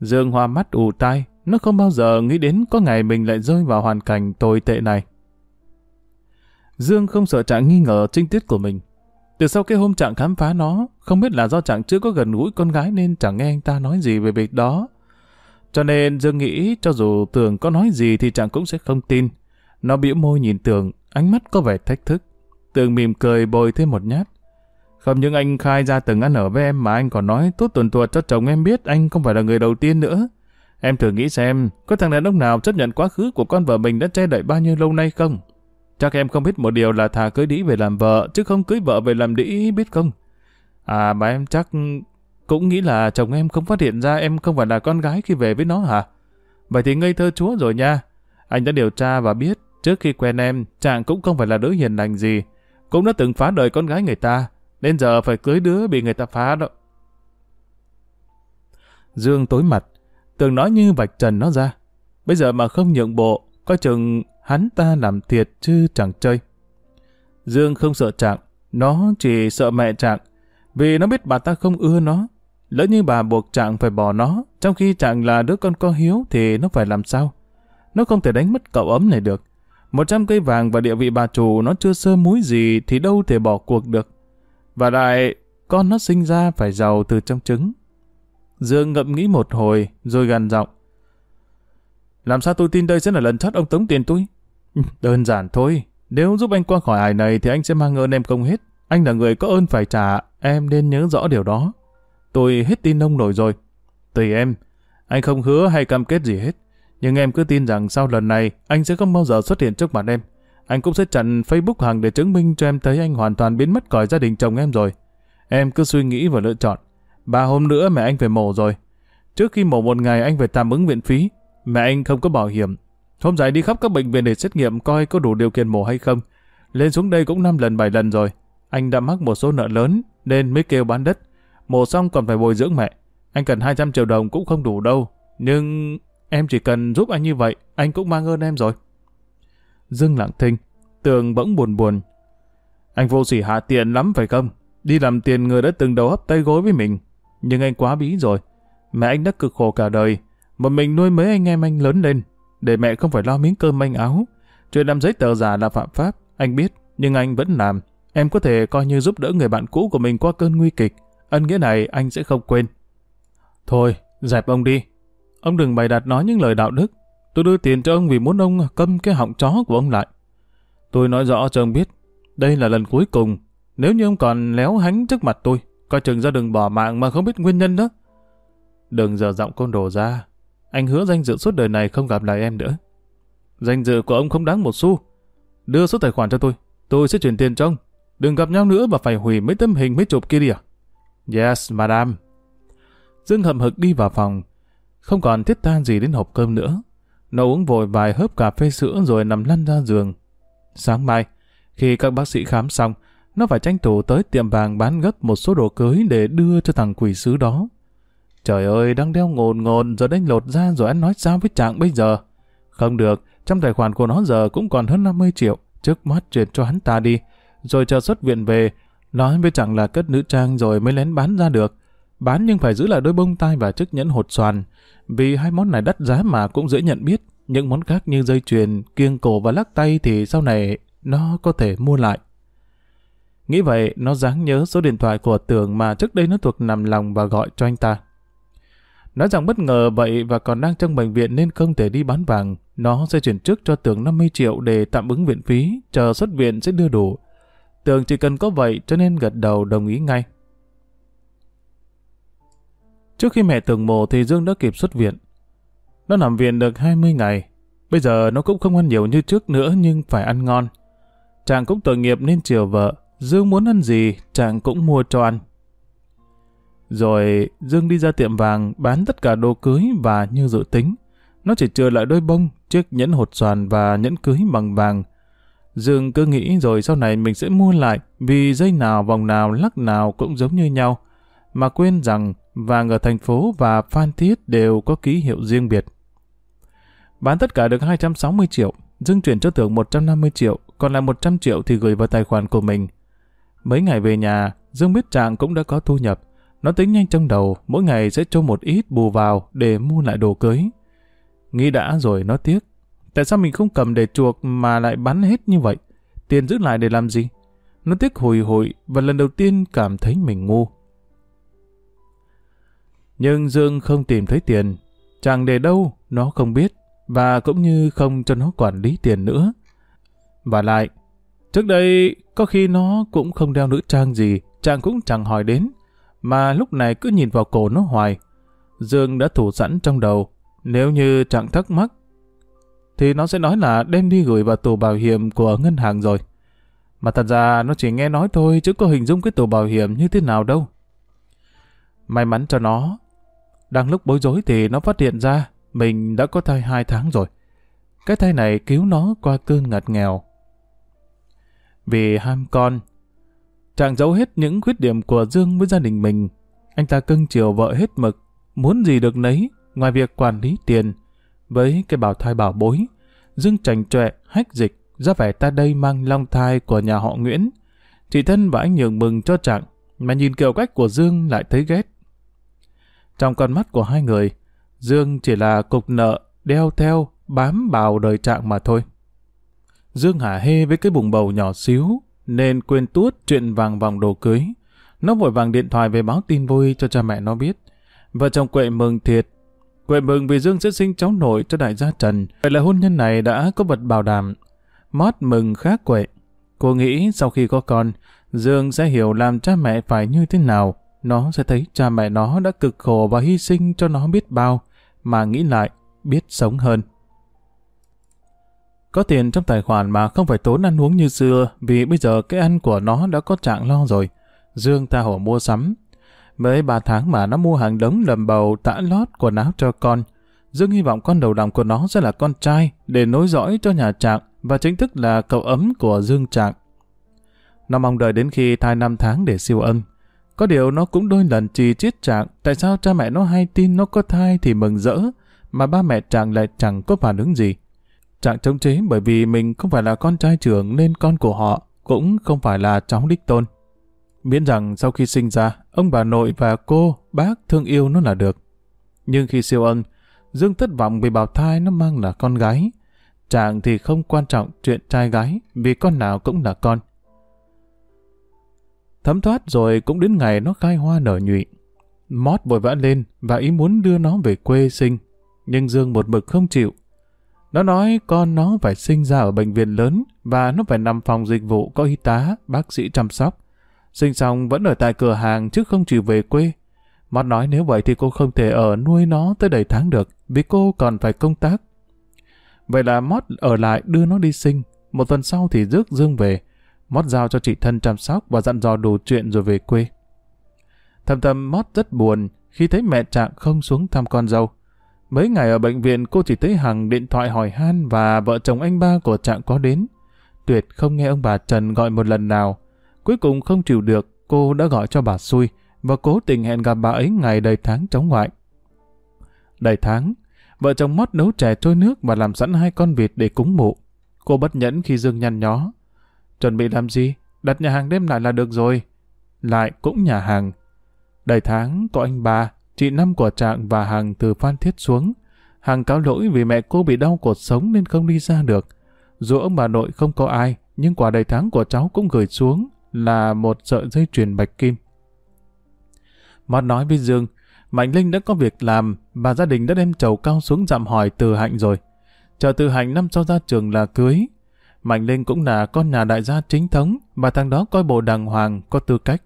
Dương hoa mắt ù tai, nó không bao giờ nghĩ đến có ngày mình lại rơi vào hoàn cảnh tồi tệ này. Dương không sợ Trạng nghi ngờ trinh tiết của mình. Từ sau cái hôm Trạng khám phá nó, không biết là do Trạng chưa có gần gũi con gái nên chẳng nghe anh ta nói gì về việc đó. Cho nên Dương nghĩ cho dù Tường có nói gì thì Trạng cũng sẽ không tin. Nó bĩu môi nhìn Tường, ánh mắt có vẻ thách thức. Tường mỉm cười bồi thêm một nhát. Không những anh khai ra từng ăn ở với em mà anh còn nói tốt tuần tuột cho chồng em biết anh không phải là người đầu tiên nữa. Em thử nghĩ xem, có thằng đàn ông nào chấp nhận quá khứ của con vợ mình đã che đậy bao nhiêu lâu nay không? Chắc em không biết một điều là thà cưới đĩ về làm vợ, chứ không cưới vợ về làm đĩ biết không? À mà em chắc cũng nghĩ là chồng em không phát hiện ra em không phải là con gái khi về với nó hả? Vậy thì ngây thơ chúa rồi nha. Anh đã điều tra và biết, trước khi quen em, chàng cũng không phải là đứa hiền lành gì. Cũng đã từng phá đời con gái người ta, nên giờ phải cưới đứa bị người ta phá đó. Dương tối mặt, tưởng nói như vạch trần nó ra. Bây giờ mà không nhượng bộ, coi chừng hắn ta làm thiệt chứ chẳng chơi. Dương không sợ Trạng, nó chỉ sợ mẹ Trạng, vì nó biết bà ta không ưa nó. Lỡ như bà buộc Trạng phải bỏ nó, trong khi Trạng là đứa con có hiếu thì nó phải làm sao? Nó không thể đánh mất cậu ấm này được. Một trăm cây vàng và địa vị bà chủ nó chưa sơ múi gì thì đâu thể bỏ cuộc được. Và lại, con nó sinh ra phải giàu từ trong trứng. Dương ngậm nghĩ một hồi, rồi gằn giọng. Làm sao tôi tin đây sẽ là lần chót ông tống tiền tôi? (laughs) Đơn giản thôi. Nếu giúp anh qua khỏi ải này thì anh sẽ mang ơn em không hết. Anh là người có ơn phải trả, em nên nhớ rõ điều đó. Tôi hết tin ông nổi rồi. Tùy em, anh không hứa hay cam kết gì hết. Nhưng em cứ tin rằng sau lần này, anh sẽ không bao giờ xuất hiện trước mặt em. Anh cũng sẽ chặn Facebook hàng để chứng minh cho em thấy anh hoàn toàn biến mất khỏi gia đình chồng em rồi. Em cứ suy nghĩ và lựa chọn. Ba hôm nữa mẹ anh phải mổ rồi. Trước khi mổ một ngày anh phải tạm ứng viện phí. Mẹ anh không có bảo hiểm. Hôm dài đi khắp các bệnh viện để xét nghiệm coi có đủ điều kiện mổ hay không. Lên xuống đây cũng 5 lần 7 lần rồi. Anh đã mắc một số nợ lớn nên mới kêu bán đất. Mổ xong còn phải bồi dưỡng mẹ. Anh cần 200 triệu đồng cũng không đủ đâu. Nhưng em chỉ cần giúp anh như vậy, anh cũng mang ơn em rồi. Dương lặng thinh, tường bỗng buồn buồn. Anh vô sỉ hạ tiện lắm phải không? Đi làm tiền người đã từng đầu hấp tay gối với mình. Nhưng anh quá bí rồi. Mẹ anh đã cực khổ cả đời. Một mình nuôi mấy anh em anh lớn lên. Để mẹ không phải lo miếng cơm manh áo. Chuyện làm giấy tờ giả là phạm pháp. Anh biết, nhưng anh vẫn làm. Em có thể coi như giúp đỡ người bạn cũ của mình qua cơn nguy kịch. Ân nghĩa này anh sẽ không quên. Thôi, dẹp ông đi. Ông đừng bày đặt nói những lời đạo đức. Tôi đưa tiền cho ông vì muốn ông câm cái họng chó của ông lại. Tôi nói rõ cho ông biết, đây là lần cuối cùng. Nếu như ông còn léo hánh trước mặt tôi, coi chừng ra đừng bỏ mạng mà không biết nguyên nhân đó. Đừng giờ giọng con đồ ra. Anh hứa danh dự suốt đời này không gặp lại em nữa. Danh dự của ông không đáng một xu. Đưa số tài khoản cho tôi. Tôi sẽ chuyển tiền cho ông. Đừng gặp nhau nữa mà phải hủy mấy tấm hình mấy chụp kia đi à? Yes, madam. Dương hậm hực đi vào phòng. Không còn thiết tan gì đến hộp cơm nữa. Nó uống vội vài hớp cà phê sữa rồi nằm lăn ra giường. Sáng mai, khi các bác sĩ khám xong, nó phải tranh thủ tới tiệm vàng bán gấp một số đồ cưới để đưa cho thằng quỷ sứ đó. Trời ơi, đang đeo ngồn ngồn rồi đánh lột ra rồi anh nói sao với chàng bây giờ? Không được, trong tài khoản của nó giờ cũng còn hơn 50 triệu, trước mắt chuyển cho hắn ta đi. Rồi chờ xuất viện về, nói với chàng là cất nữ trang rồi mới lén bán ra được. Bán nhưng phải giữ lại đôi bông tai và chiếc nhẫn hột xoàn. Vì hai món này đắt giá mà cũng dễ nhận biết. Những món khác như dây chuyền, kiêng cổ và lắc tay thì sau này nó có thể mua lại. Nghĩ vậy, nó dáng nhớ số điện thoại của Tường mà trước đây nó thuộc nằm lòng và gọi cho anh ta. Nói rằng bất ngờ vậy và còn đang trong bệnh viện nên không thể đi bán vàng. Nó sẽ chuyển trước cho Tường 50 triệu để tạm ứng viện phí, chờ xuất viện sẽ đưa đủ. Tường chỉ cần có vậy cho nên gật đầu đồng ý ngay. Trước khi mẹ tưởng mồ thì Dương đã kịp xuất viện. Nó nằm viện được 20 ngày. Bây giờ nó cũng không ăn nhiều như trước nữa nhưng phải ăn ngon. Chàng cũng tội nghiệp nên chiều vợ. Dương muốn ăn gì, chàng cũng mua cho ăn. Rồi Dương đi ra tiệm vàng bán tất cả đồ cưới và như dự tính. Nó chỉ trừ lại đôi bông, chiếc nhẫn hột xoàn và nhẫn cưới bằng vàng. Dương cứ nghĩ rồi sau này mình sẽ mua lại vì dây nào vòng nào lắc nào cũng giống như nhau. Mà quên rằng vàng ở thành phố và Phan Thiết đều có ký hiệu riêng biệt. Bán tất cả được 260 triệu, Dương chuyển cho Tưởng 150 triệu, còn lại 100 triệu thì gửi vào tài khoản của mình. Mấy ngày về nhà, Dương biết Trạng cũng đã có thu nhập. Nó tính nhanh trong đầu, mỗi ngày sẽ cho một ít bù vào để mua lại đồ cưới. Nghĩ đã rồi nó tiếc. Tại sao mình không cầm để chuộc mà lại bán hết như vậy? Tiền giữ lại để làm gì? Nó tiếc hồi hồi và lần đầu tiên cảm thấy mình ngu. Nhưng Dương không tìm thấy tiền. Chẳng để đâu, nó không biết. Và cũng như không cho nó quản lý tiền nữa. Và lại, trước đây có khi nó cũng không đeo nữ trang gì, chàng cũng chẳng hỏi đến mà lúc này cứ nhìn vào cổ nó hoài. Dương đã thủ sẵn trong đầu, nếu như chàng thắc mắc, thì nó sẽ nói là đem đi gửi vào tủ bảo hiểm của ngân hàng rồi. Mà thật ra nó chỉ nghe nói thôi chứ có hình dung cái tủ bảo hiểm như thế nào đâu. May mắn cho nó, đang lúc bối rối thì nó phát hiện ra mình đã có thai hai tháng rồi. Cái thai này cứu nó qua cơn ngặt nghèo. Vì ham con, Chàng giấu hết những khuyết điểm của Dương với gia đình mình. Anh ta cưng chiều vợ hết mực, muốn gì được nấy, ngoài việc quản lý tiền. Với cái bảo thai bảo bối, Dương trành trệ, hách dịch, ra vẻ ta đây mang long thai của nhà họ Nguyễn. Chị thân và anh nhường mừng cho chàng, mà nhìn kiểu cách của Dương lại thấy ghét. Trong con mắt của hai người, Dương chỉ là cục nợ, đeo theo, bám bào đời trạng mà thôi. Dương hả hê với cái bùng bầu nhỏ xíu, nên quên tuốt chuyện vàng vòng đồ cưới. Nó vội vàng điện thoại về báo tin vui cho cha mẹ nó biết. Vợ chồng Quệ mừng thiệt. Quệ mừng vì Dương sẽ sinh cháu nội cho đại gia Trần. Vậy là hôn nhân này đã có vật bảo đảm. Mót mừng khác Quệ. Cô nghĩ sau khi có con, Dương sẽ hiểu làm cha mẹ phải như thế nào. Nó sẽ thấy cha mẹ nó đã cực khổ và hy sinh cho nó biết bao, mà nghĩ lại, biết sống hơn. Có tiền trong tài khoản mà không phải tốn ăn uống như xưa vì bây giờ cái ăn của nó đã có trạng lo rồi. Dương ta hổ mua sắm. Mới ba tháng mà nó mua hàng đống đầm bầu tã lót quần áo cho con. Dương hy vọng con đầu lòng của nó sẽ là con trai để nối dõi cho nhà Trạng và chính thức là cậu ấm của Dương Trạng. Nó mong đợi đến khi thai năm tháng để siêu âm. Có điều nó cũng đôi lần trì chiết Trạng tại sao cha mẹ nó hay tin nó có thai thì mừng rỡ mà ba mẹ chàng lại chẳng có phản ứng gì. Trạng chống chế bởi vì mình không phải là con trai trưởng nên con của họ cũng không phải là cháu đích tôn. Miễn rằng sau khi sinh ra, ông bà nội và cô, bác thương yêu nó là được. Nhưng khi siêu âm, Dương thất vọng vì bào thai nó mang là con gái. chàng thì không quan trọng chuyện trai gái vì con nào cũng là con. Thấm thoát rồi cũng đến ngày nó khai hoa nở nhụy. Mót vội vã lên và ý muốn đưa nó về quê sinh. Nhưng Dương một mực không chịu nó nói con nó phải sinh ra ở bệnh viện lớn và nó phải nằm phòng dịch vụ có y tá, bác sĩ chăm sóc. Sinh xong vẫn ở tại cửa hàng chứ không chịu về quê. Mót nói nếu vậy thì cô không thể ở nuôi nó tới đầy tháng được vì cô còn phải công tác. Vậy là Mót ở lại đưa nó đi sinh. Một tuần sau thì rước Dương về. Mót giao cho chị thân chăm sóc và dặn dò đủ chuyện rồi về quê. Thầm thầm Mót rất buồn khi thấy mẹ Trạng không xuống thăm con dâu. Mấy ngày ở bệnh viện cô chỉ thấy Hằng điện thoại hỏi han và vợ chồng anh ba của Trạng có đến. Tuyệt không nghe ông bà Trần gọi một lần nào. Cuối cùng không chịu được, cô đã gọi cho bà xui và cố tình hẹn gặp bà ấy ngày đầy tháng chống ngoại. Đầy tháng, vợ chồng mót nấu chè trôi nước và làm sẵn hai con vịt để cúng mụ. Cô bất nhẫn khi Dương nhăn nhó. Chuẩn bị làm gì? Đặt nhà hàng đêm lại là được rồi. Lại cũng nhà hàng. Đầy tháng có anh ba, chị Năm của Trạng và Hằng từ Phan Thiết xuống. Hằng cáo lỗi vì mẹ cô bị đau cột sống nên không đi ra được. Dù ông bà nội không có ai, nhưng quả đầy tháng của cháu cũng gửi xuống là một sợi dây chuyền bạch kim. Mót nói với Dương, Mạnh Linh đã có việc làm và gia đình đã đem chầu cao xuống dặm hỏi từ hạnh rồi. Chờ từ hạnh năm sau ra trường là cưới. Mạnh Linh cũng là con nhà đại gia chính thống mà thằng đó coi bộ đàng hoàng, có tư cách.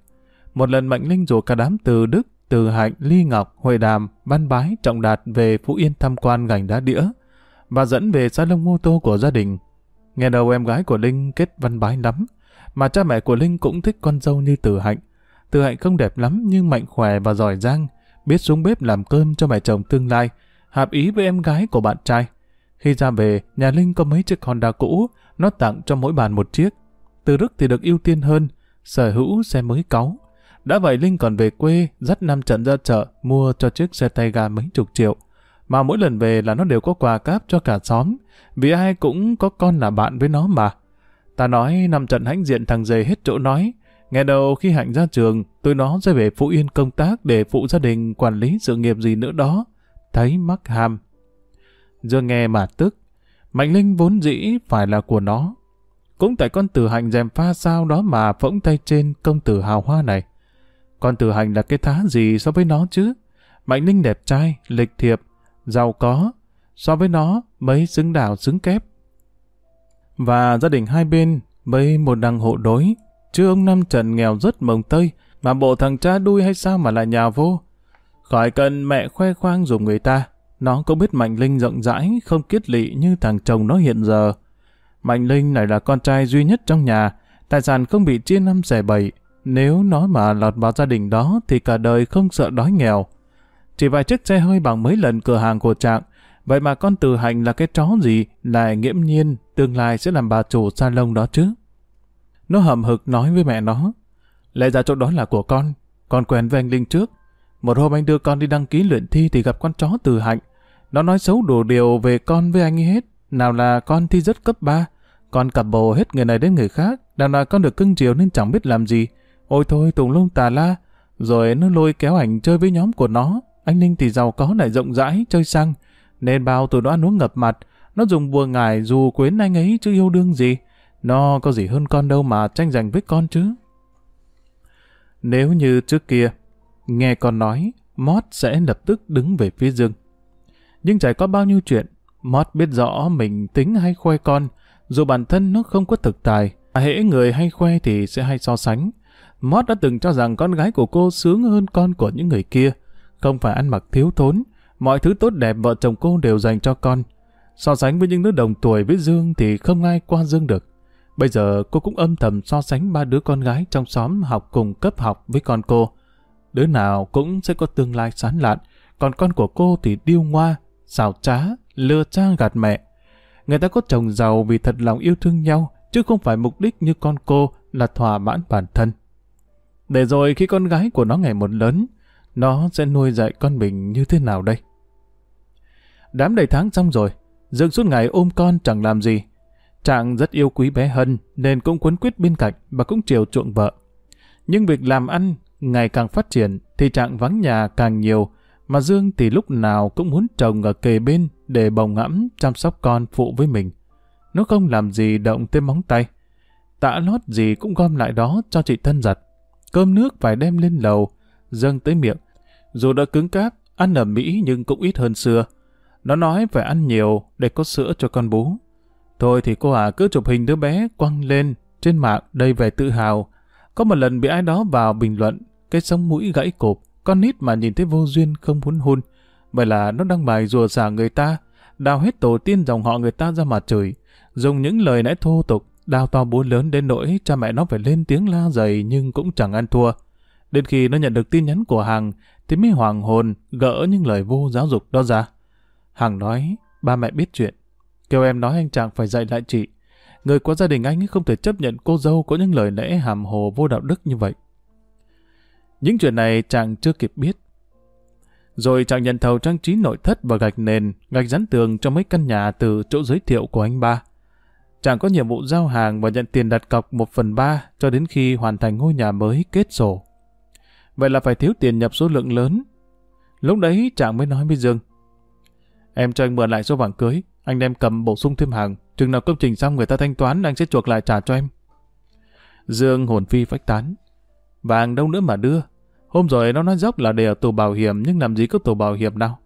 Một lần Mạnh Linh rủ cả đám từ Đức, từ Hạnh, Ly Ngọc, Huệ Đàm, Văn Bái, Trọng Đạt về Phú Yên tham quan gành đá đĩa và dẫn về xa lông mô tô của gia đình. Nghe đầu em gái của Linh kết Văn Bái lắm, mà cha mẹ của Linh cũng thích con dâu như Từ Hạnh. Từ Hạnh không đẹp lắm nhưng mạnh khỏe và giỏi giang, biết xuống bếp làm cơm cho mẹ chồng tương lai, hợp ý với em gái của bạn trai. Khi ra về, nhà Linh có mấy chiếc Honda cũ, nó tặng cho mỗi bàn một chiếc. Từ Đức thì được ưu tiên hơn, sở hữu xe mới cáu. Đã vậy Linh còn về quê, dắt năm trận ra chợ, mua cho chiếc xe tay ga mấy chục triệu. Mà mỗi lần về là nó đều có quà cáp cho cả xóm, vì ai cũng có con là bạn với nó mà. Ta nói năm trận hãnh diện thằng dề hết chỗ nói, Ngày đầu khi Hạnh ra trường, tôi nó sẽ về Phú Yên công tác để phụ gia đình quản lý sự nghiệp gì nữa đó. Thấy mắc ham. Dương nghe mà tức. Mạnh Linh vốn dĩ phải là của nó. Cũng tại con tử Hạnh dèm pha sao đó mà phỗng tay trên công tử hào hoa này. Con tử Hạnh là cái thá gì so với nó chứ? Mạnh Linh đẹp trai, lịch thiệp, giàu có. So với nó, mấy xứng đảo xứng kép. Và gia đình hai bên, mấy một đằng hộ đối, chứ ông Năm Trần nghèo rất mồng tơi, mà bộ thằng cha đuôi hay sao mà lại nhà vô. Khỏi cần mẹ khoe khoang dùng người ta, nó cũng biết Mạnh Linh rộng rãi, không kiết lị như thằng chồng nó hiện giờ. Mạnh Linh này là con trai duy nhất trong nhà, tài sản không bị chia năm xẻ bảy. Nếu nó mà lọt vào gia đình đó thì cả đời không sợ đói nghèo. Chỉ vài chiếc xe hơi bằng mấy lần cửa hàng của Trạng, vậy mà con từ hành là cái chó gì lại nghiễm nhiên tương lai sẽ làm bà chủ salon đó chứ. Nó hầm hực nói với mẹ nó. Lẽ ra chỗ đó là của con. Con quen với anh Linh trước. Một hôm anh đưa con đi đăng ký luyện thi thì gặp con chó từ hạnh. Nó nói xấu đủ điều về con với anh ấy hết. Nào là con thi rất cấp 3. Con cặp bồ hết người này đến người khác. Nào là con được cưng chiều nên chẳng biết làm gì. Ôi thôi tùng lung tà la. Rồi nó lôi kéo ảnh chơi với nhóm của nó. Anh Linh thì giàu có lại rộng rãi, chơi xăng. Nên bao tụi nó ăn uống ngập mặt. Nó dùng bùa ngải dù quyến anh ấy chứ yêu đương gì. Nó có gì hơn con đâu mà tranh giành với con chứ. Nếu như trước kia, nghe con nói, Mót sẽ lập tức đứng về phía Dương. Nhưng trải qua bao nhiêu chuyện, Mót biết rõ mình tính hay khoe con, dù bản thân nó không có thực tài, mà hễ người hay khoe thì sẽ hay so sánh. Mót đã từng cho rằng con gái của cô sướng hơn con của những người kia, không phải ăn mặc thiếu thốn, mọi thứ tốt đẹp vợ chồng cô đều dành cho con. So sánh với những đứa đồng tuổi với Dương thì không ai qua Dương được. Bây giờ cô cũng âm thầm so sánh ba đứa con gái trong xóm học cùng cấp học với con cô. Đứa nào cũng sẽ có tương lai sán lạn, còn con của cô thì điêu ngoa, xào trá, lừa cha gạt mẹ. Người ta có chồng giàu vì thật lòng yêu thương nhau, chứ không phải mục đích như con cô là thỏa mãn bản thân. Để rồi khi con gái của nó ngày một lớn, nó sẽ nuôi dạy con mình như thế nào đây? Đám đầy tháng xong rồi, Dương suốt ngày ôm con chẳng làm gì, Trạng rất yêu quý bé Hân nên cũng quấn quyết bên cạnh và cũng chiều chuộng vợ. Nhưng việc làm ăn ngày càng phát triển thì Trạng vắng nhà càng nhiều mà Dương thì lúc nào cũng muốn chồng ở kề bên để bồng ngẫm chăm sóc con phụ với mình. Nó không làm gì động tới móng tay. Tạ lót gì cũng gom lại đó cho chị thân giặt. Cơm nước phải đem lên lầu, dâng tới miệng. Dù đã cứng cáp, ăn ở Mỹ nhưng cũng ít hơn xưa. Nó nói phải ăn nhiều để có sữa cho con bú. Thôi thì cô à cứ chụp hình đứa bé quăng lên trên mạng đầy vẻ tự hào. Có một lần bị ai đó vào bình luận, cái sống mũi gãy cộp, con nít mà nhìn thấy vô duyên không muốn hôn. Vậy là nó đăng bài rùa xả người ta, đào hết tổ tiên dòng họ người ta ra mặt trời dùng những lời nãy thô tục, đào to búa lớn đến nỗi cha mẹ nó phải lên tiếng la dày nhưng cũng chẳng ăn thua. Đến khi nó nhận được tin nhắn của Hằng thì mới hoàng hồn gỡ những lời vô giáo dục đó ra. Hằng nói, ba mẹ biết chuyện. Kêu em nói anh chàng phải dạy lại chị. Người của gia đình anh không thể chấp nhận cô dâu có những lời lẽ hàm hồ vô đạo đức như vậy. Những chuyện này chàng chưa kịp biết. Rồi chàng nhận thầu trang trí nội thất và gạch nền, gạch rắn tường cho mấy căn nhà từ chỗ giới thiệu của anh ba. Chàng có nhiệm vụ giao hàng và nhận tiền đặt cọc 1 phần 3 cho đến khi hoàn thành ngôi nhà mới kết sổ. Vậy là phải thiếu tiền nhập số lượng lớn. Lúc đấy chàng mới nói với Dương. Em cho anh mượn lại số vàng cưới, anh đem cầm bổ sung thêm hàng. Chừng nào công trình xong người ta thanh toán, anh sẽ chuộc lại trả cho em. Dương hồn phi phách tán. Vàng đâu nữa mà đưa. Hôm rồi nó nói dốc là để ở tù bảo hiểm nhưng làm gì có tù bảo hiểm nào.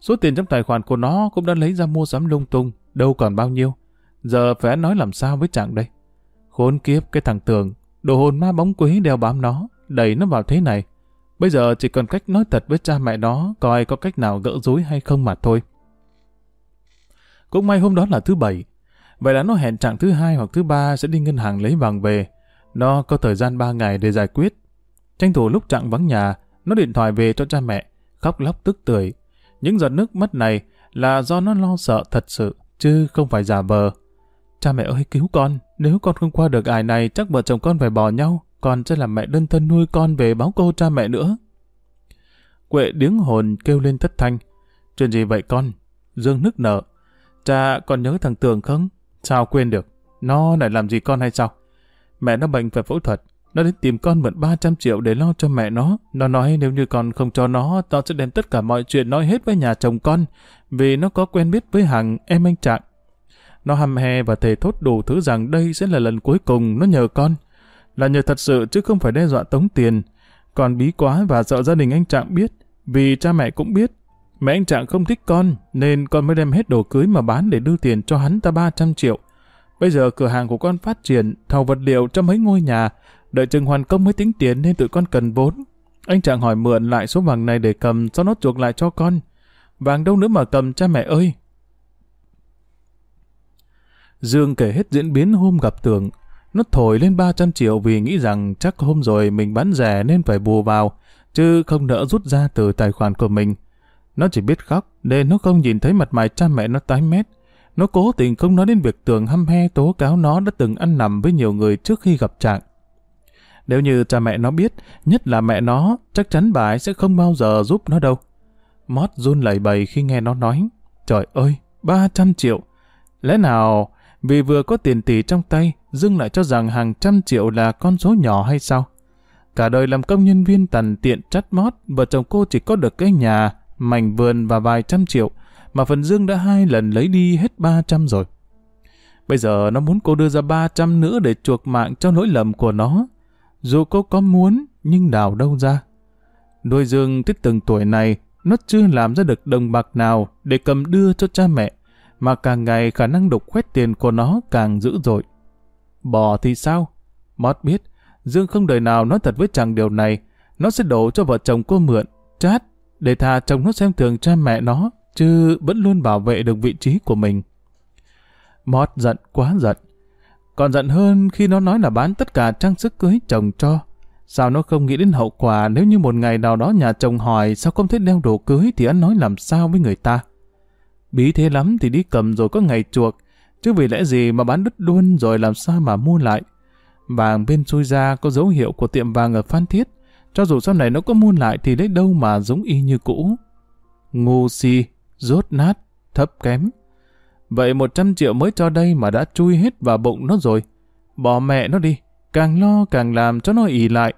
Số tiền trong tài khoản của nó cũng đã lấy ra mua sắm lung tung, đâu còn bao nhiêu. Giờ phải nói làm sao với chàng đây. Khốn kiếp cái thằng Tường, đồ hồn ma bóng quý đeo bám nó, đẩy nó vào thế này. Bây giờ chỉ còn cách nói thật với cha mẹ nó, coi có cách nào gỡ rối hay không mà thôi. Cũng may hôm đó là thứ bảy. Vậy là nó hẹn trạng thứ hai hoặc thứ ba sẽ đi ngân hàng lấy vàng về. Nó có thời gian ba ngày để giải quyết. Tranh thủ lúc trạng vắng nhà, nó điện thoại về cho cha mẹ, khóc lóc tức tưởi. Những giọt nước mắt này là do nó lo sợ thật sự, chứ không phải giả vờ. Cha mẹ ơi cứu con, nếu con không qua được ải này chắc vợ chồng con phải bỏ nhau, con sẽ làm mẹ đơn thân nuôi con về báo cô cha mẹ nữa. Quệ điếng hồn kêu lên thất thanh. Chuyện gì vậy con? Dương nức nở. Cha, còn nhớ thằng Tường không? Sao quên được? Nó lại làm gì con hay sao? Mẹ nó bệnh phải phẫu thuật. Nó đến tìm con mượn 300 triệu để lo cho mẹ nó. Nó nói nếu như con không cho nó, tao sẽ đem tất cả mọi chuyện nói hết với nhà chồng con. Vì nó có quen biết với Hằng, em anh Trạng. Nó hăm he và thề thốt đủ thứ rằng đây sẽ là lần cuối cùng nó nhờ con. Là nhờ thật sự chứ không phải đe dọa tống tiền. Còn bí quá và sợ gia đình anh Trạng biết. Vì cha mẹ cũng biết Mẹ anh Trạng không thích con, nên con mới đem hết đồ cưới mà bán để đưa tiền cho hắn ta 300 triệu. Bây giờ cửa hàng của con phát triển, thầu vật liệu cho mấy ngôi nhà, đợi chừng hoàn công mới tính tiền nên tụi con cần vốn. Anh Trạng hỏi mượn lại số vàng này để cầm, sau nó chuộc lại cho con. Vàng đâu nữa mà cầm cha mẹ ơi. Dương kể hết diễn biến hôm gặp Tường. Nó thổi lên 300 triệu vì nghĩ rằng chắc hôm rồi mình bán rẻ nên phải bù vào, chứ không nỡ rút ra từ tài khoản của mình. Nó chỉ biết khóc, nên nó không nhìn thấy mặt mày cha mẹ nó tái mét. Nó cố tình không nói đến việc tường hăm he tố cáo nó đã từng ăn nằm với nhiều người trước khi gặp trạng. Nếu như cha mẹ nó biết, nhất là mẹ nó, chắc chắn bà ấy sẽ không bao giờ giúp nó đâu. Mót run lẩy bẩy khi nghe nó nói. Trời ơi, 300 triệu. Lẽ nào vì vừa có tiền tỷ trong tay, dưng lại cho rằng hàng trăm triệu là con số nhỏ hay sao? Cả đời làm công nhân viên tần tiện trách mót, vợ chồng cô chỉ có được cái nhà, mảnh vườn và vài trăm triệu, mà phần Dương đã hai lần lấy đi hết 300 rồi. Bây giờ nó muốn cô đưa ra 300 nữa để chuộc mạng cho lỗi lầm của nó. Dù cô có muốn, nhưng đào đâu ra. Đôi Dương tới từng tuổi này, nó chưa làm ra được đồng bạc nào để cầm đưa cho cha mẹ, mà càng ngày khả năng đục khoét tiền của nó càng dữ dội. Bỏ thì sao? Mót biết, Dương không đời nào nói thật với chàng điều này, nó sẽ đổ cho vợ chồng cô mượn, chát để thà chồng nó xem thường cha mẹ nó, chứ vẫn luôn bảo vệ được vị trí của mình. Mót giận quá giận. Còn giận hơn khi nó nói là bán tất cả trang sức cưới chồng cho. Sao nó không nghĩ đến hậu quả nếu như một ngày nào đó nhà chồng hỏi sao không thích đeo đồ cưới thì ăn nói làm sao với người ta. Bí thế lắm thì đi cầm rồi có ngày chuộc, chứ vì lẽ gì mà bán đứt luôn rồi làm sao mà mua lại. Vàng bên xui ra có dấu hiệu của tiệm vàng ở Phan Thiết, cho dù sau này nó có muôn lại thì lấy đâu mà giống y như cũ. Ngu si, rốt nát, thấp kém. Vậy 100 triệu mới cho đây mà đã chui hết vào bụng nó rồi. Bỏ mẹ nó đi, càng lo càng làm cho nó ỉ lại.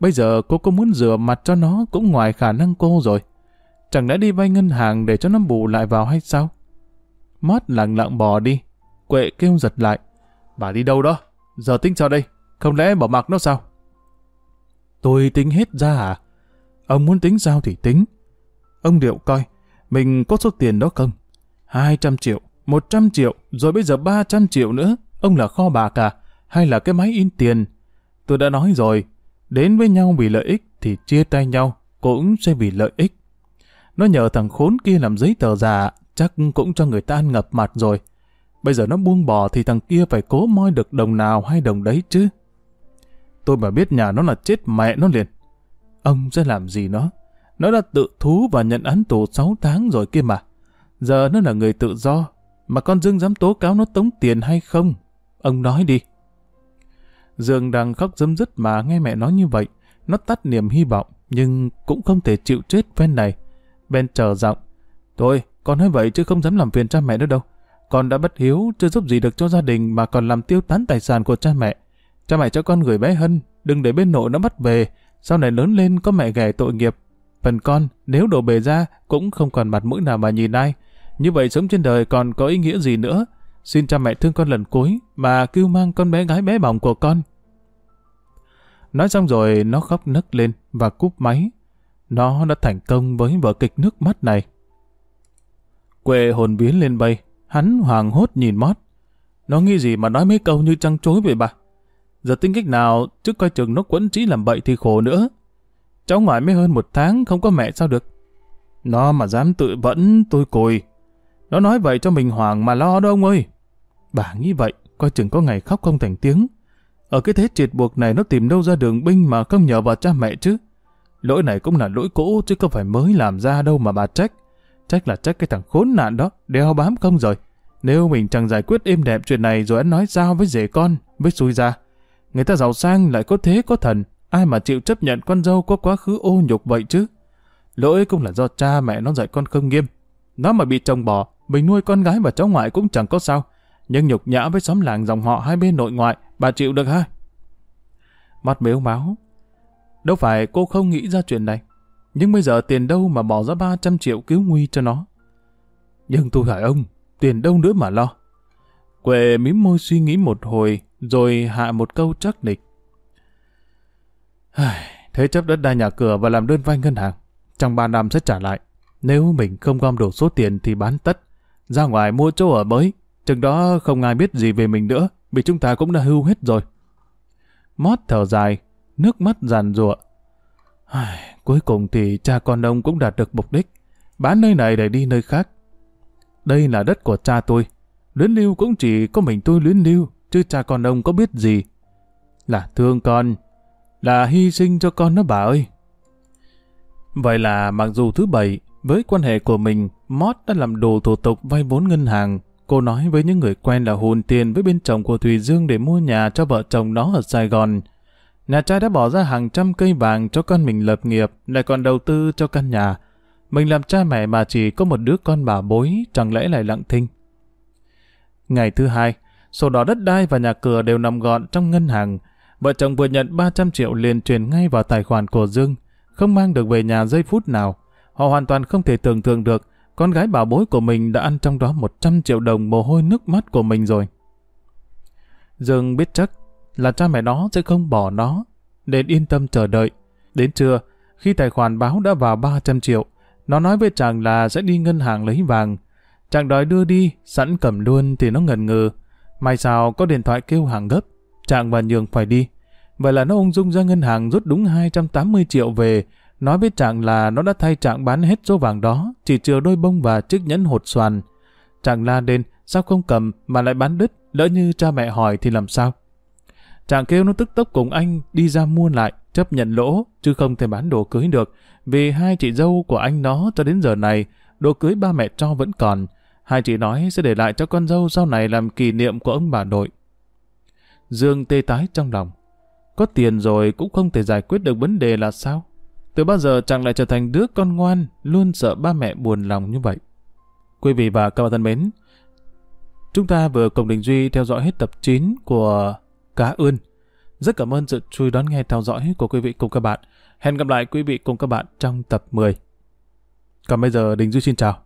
Bây giờ cô có muốn rửa mặt cho nó cũng ngoài khả năng cô rồi. Chẳng lẽ đi vay ngân hàng để cho nó bù lại vào hay sao? Mót lặng lặng bỏ đi. Quệ kêu giật lại. Bà đi đâu đó? Giờ tính sao đây? Không lẽ bỏ mặc nó sao? Tôi tính hết ra à? Ông muốn tính sao thì tính. Ông điệu coi, mình có số tiền đó không? 200 triệu, 100 triệu, rồi bây giờ 300 triệu nữa. Ông là kho bạc à? Hay là cái máy in tiền? Tôi đã nói rồi, đến với nhau vì lợi ích thì chia tay nhau, cũng sẽ vì lợi ích. Nó nhờ thằng khốn kia làm giấy tờ giả, chắc cũng cho người ta ăn ngập mặt rồi. Bây giờ nó buông bỏ thì thằng kia phải cố moi được đồng nào hay đồng đấy chứ. Tôi mà biết nhà nó là chết mẹ nó liền. Ông sẽ làm gì nó? Nó đã tự thú và nhận án tù 6 tháng rồi kia mà. Giờ nó là người tự do. Mà con Dương dám tố cáo nó tống tiền hay không? Ông nói đi. Dương đang khóc dâm dứt mà nghe mẹ nói như vậy. Nó tắt niềm hy vọng, nhưng cũng không thể chịu chết ven này. Ben chờ giọng. Thôi, con nói vậy chứ không dám làm phiền cha mẹ nữa đâu. Con đã bất hiếu, chưa giúp gì được cho gia đình mà còn làm tiêu tán tài sản của cha mẹ. Cha mẹ cho con gửi bé Hân, đừng để bên nội nó bắt về. Sau này lớn lên có mẹ ghẻ tội nghiệp. Phần con, nếu đổ bề ra, cũng không còn mặt mũi nào mà nhìn ai. Như vậy sống trên đời còn có ý nghĩa gì nữa? Xin cha mẹ thương con lần cuối, mà kêu mang con bé gái bé bỏng của con. Nói xong rồi nó khóc nấc lên và cúp máy. Nó đã thành công với vở kịch nước mắt này. Quệ hồn biến lên bay, hắn hoàng hốt nhìn mót. Nó nghĩ gì mà nói mấy câu như trăng trối vậy bà? Giờ tính cách nào, chứ coi chừng nó quẫn trí làm bậy thì khổ nữa. Cháu ngoại mới hơn một tháng, không có mẹ sao được. Nó mà dám tự vẫn, tôi cùi. Nó nói vậy cho mình hoàng mà lo đâu ông ơi. Bà nghĩ vậy, coi chừng có ngày khóc không thành tiếng. Ở cái thế triệt buộc này nó tìm đâu ra đường binh mà không nhờ vào cha mẹ chứ. Lỗi này cũng là lỗi cũ chứ không phải mới làm ra đâu mà bà trách. Trách là trách cái thằng khốn nạn đó, đeo bám không rồi. Nếu mình chẳng giải quyết êm đẹp chuyện này rồi anh nói sao với rể con, với xui ra. Người ta giàu sang lại có thế có thần, ai mà chịu chấp nhận con dâu có quá khứ ô nhục vậy chứ. Lỗi cũng là do cha mẹ nó dạy con không nghiêm. Nó mà bị chồng bỏ, mình nuôi con gái và cháu ngoại cũng chẳng có sao. Nhưng nhục nhã với xóm làng dòng họ hai bên nội ngoại, bà chịu được ha? Mắt mếu máu. Đâu phải cô không nghĩ ra chuyện này. Nhưng bây giờ tiền đâu mà bỏ ra 300 triệu cứu nguy cho nó. Nhưng tôi hỏi ông, tiền đâu nữa mà lo. Quệ mím môi suy nghĩ một hồi, rồi hạ một câu chắc nịch. Thế chấp đất đai nhà cửa và làm đơn vay ngân hàng, trong 3 năm sẽ trả lại. Nếu mình không gom đủ số tiền thì bán tất, ra ngoài mua chỗ ở mới, chừng đó không ai biết gì về mình nữa, vì chúng ta cũng đã hưu hết rồi. Mót thở dài, nước mắt giàn rụa. Cuối cùng thì cha con ông cũng đạt được mục đích, bán nơi này để đi nơi khác. Đây là đất của cha tôi, luyến lưu cũng chỉ có mình tôi luyến lưu, chứ cha con ông có biết gì. Là thương con, là hy sinh cho con đó bà ơi. Vậy là mặc dù thứ bảy, với quan hệ của mình, Mót đã làm đồ thủ tục vay vốn ngân hàng. Cô nói với những người quen là hùn tiền với bên chồng của Thùy Dương để mua nhà cho vợ chồng nó ở Sài Gòn. Nhà trai đã bỏ ra hàng trăm cây vàng cho con mình lập nghiệp, lại còn đầu tư cho căn nhà. Mình làm cha mẹ mà chỉ có một đứa con bà bối, chẳng lẽ lại lặng thinh. Ngày thứ hai, sổ đỏ đất đai và nhà cửa đều nằm gọn trong ngân hàng. Vợ chồng vừa nhận 300 triệu liền chuyển ngay vào tài khoản của Dương, không mang được về nhà giây phút nào. Họ hoàn toàn không thể tưởng tượng được con gái bảo bối của mình đã ăn trong đó 100 triệu đồng mồ hôi nước mắt của mình rồi. Dương biết chắc là cha mẹ nó sẽ không bỏ nó, nên yên tâm chờ đợi. Đến trưa, khi tài khoản báo đã vào 300 triệu, nó nói với chàng là sẽ đi ngân hàng lấy vàng. Chàng đòi đưa đi, sẵn cầm luôn thì nó ngần ngừ. May sao có điện thoại kêu hàng gấp, chàng và Nhường phải đi. Vậy là nó ung dung ra ngân hàng rút đúng 280 triệu về, nói với chàng là nó đã thay chàng bán hết số vàng đó, chỉ chừa đôi bông và chiếc nhẫn hột xoàn. Chàng la lên, sao không cầm mà lại bán đứt, lỡ như cha mẹ hỏi thì làm sao? Chàng kêu nó tức tốc cùng anh đi ra mua lại, chấp nhận lỗ, chứ không thể bán đồ cưới được, vì hai chị dâu của anh nó cho đến giờ này, đồ cưới ba mẹ cho vẫn còn. Hai chị nói sẽ để lại cho con dâu sau này làm kỷ niệm của ông bà nội. Dương tê tái trong lòng. Có tiền rồi cũng không thể giải quyết được vấn đề là sao? Từ bao giờ chàng lại trở thành đứa con ngoan, luôn sợ ba mẹ buồn lòng như vậy? Quý vị và các bạn thân mến, chúng ta vừa cùng Đình Duy theo dõi hết tập 9 của Cá Ươn. Rất cảm ơn sự chú ý đón nghe theo dõi của quý vị cùng các bạn. Hẹn gặp lại quý vị cùng các bạn trong tập 10. Còn bây giờ Đình Duy xin chào.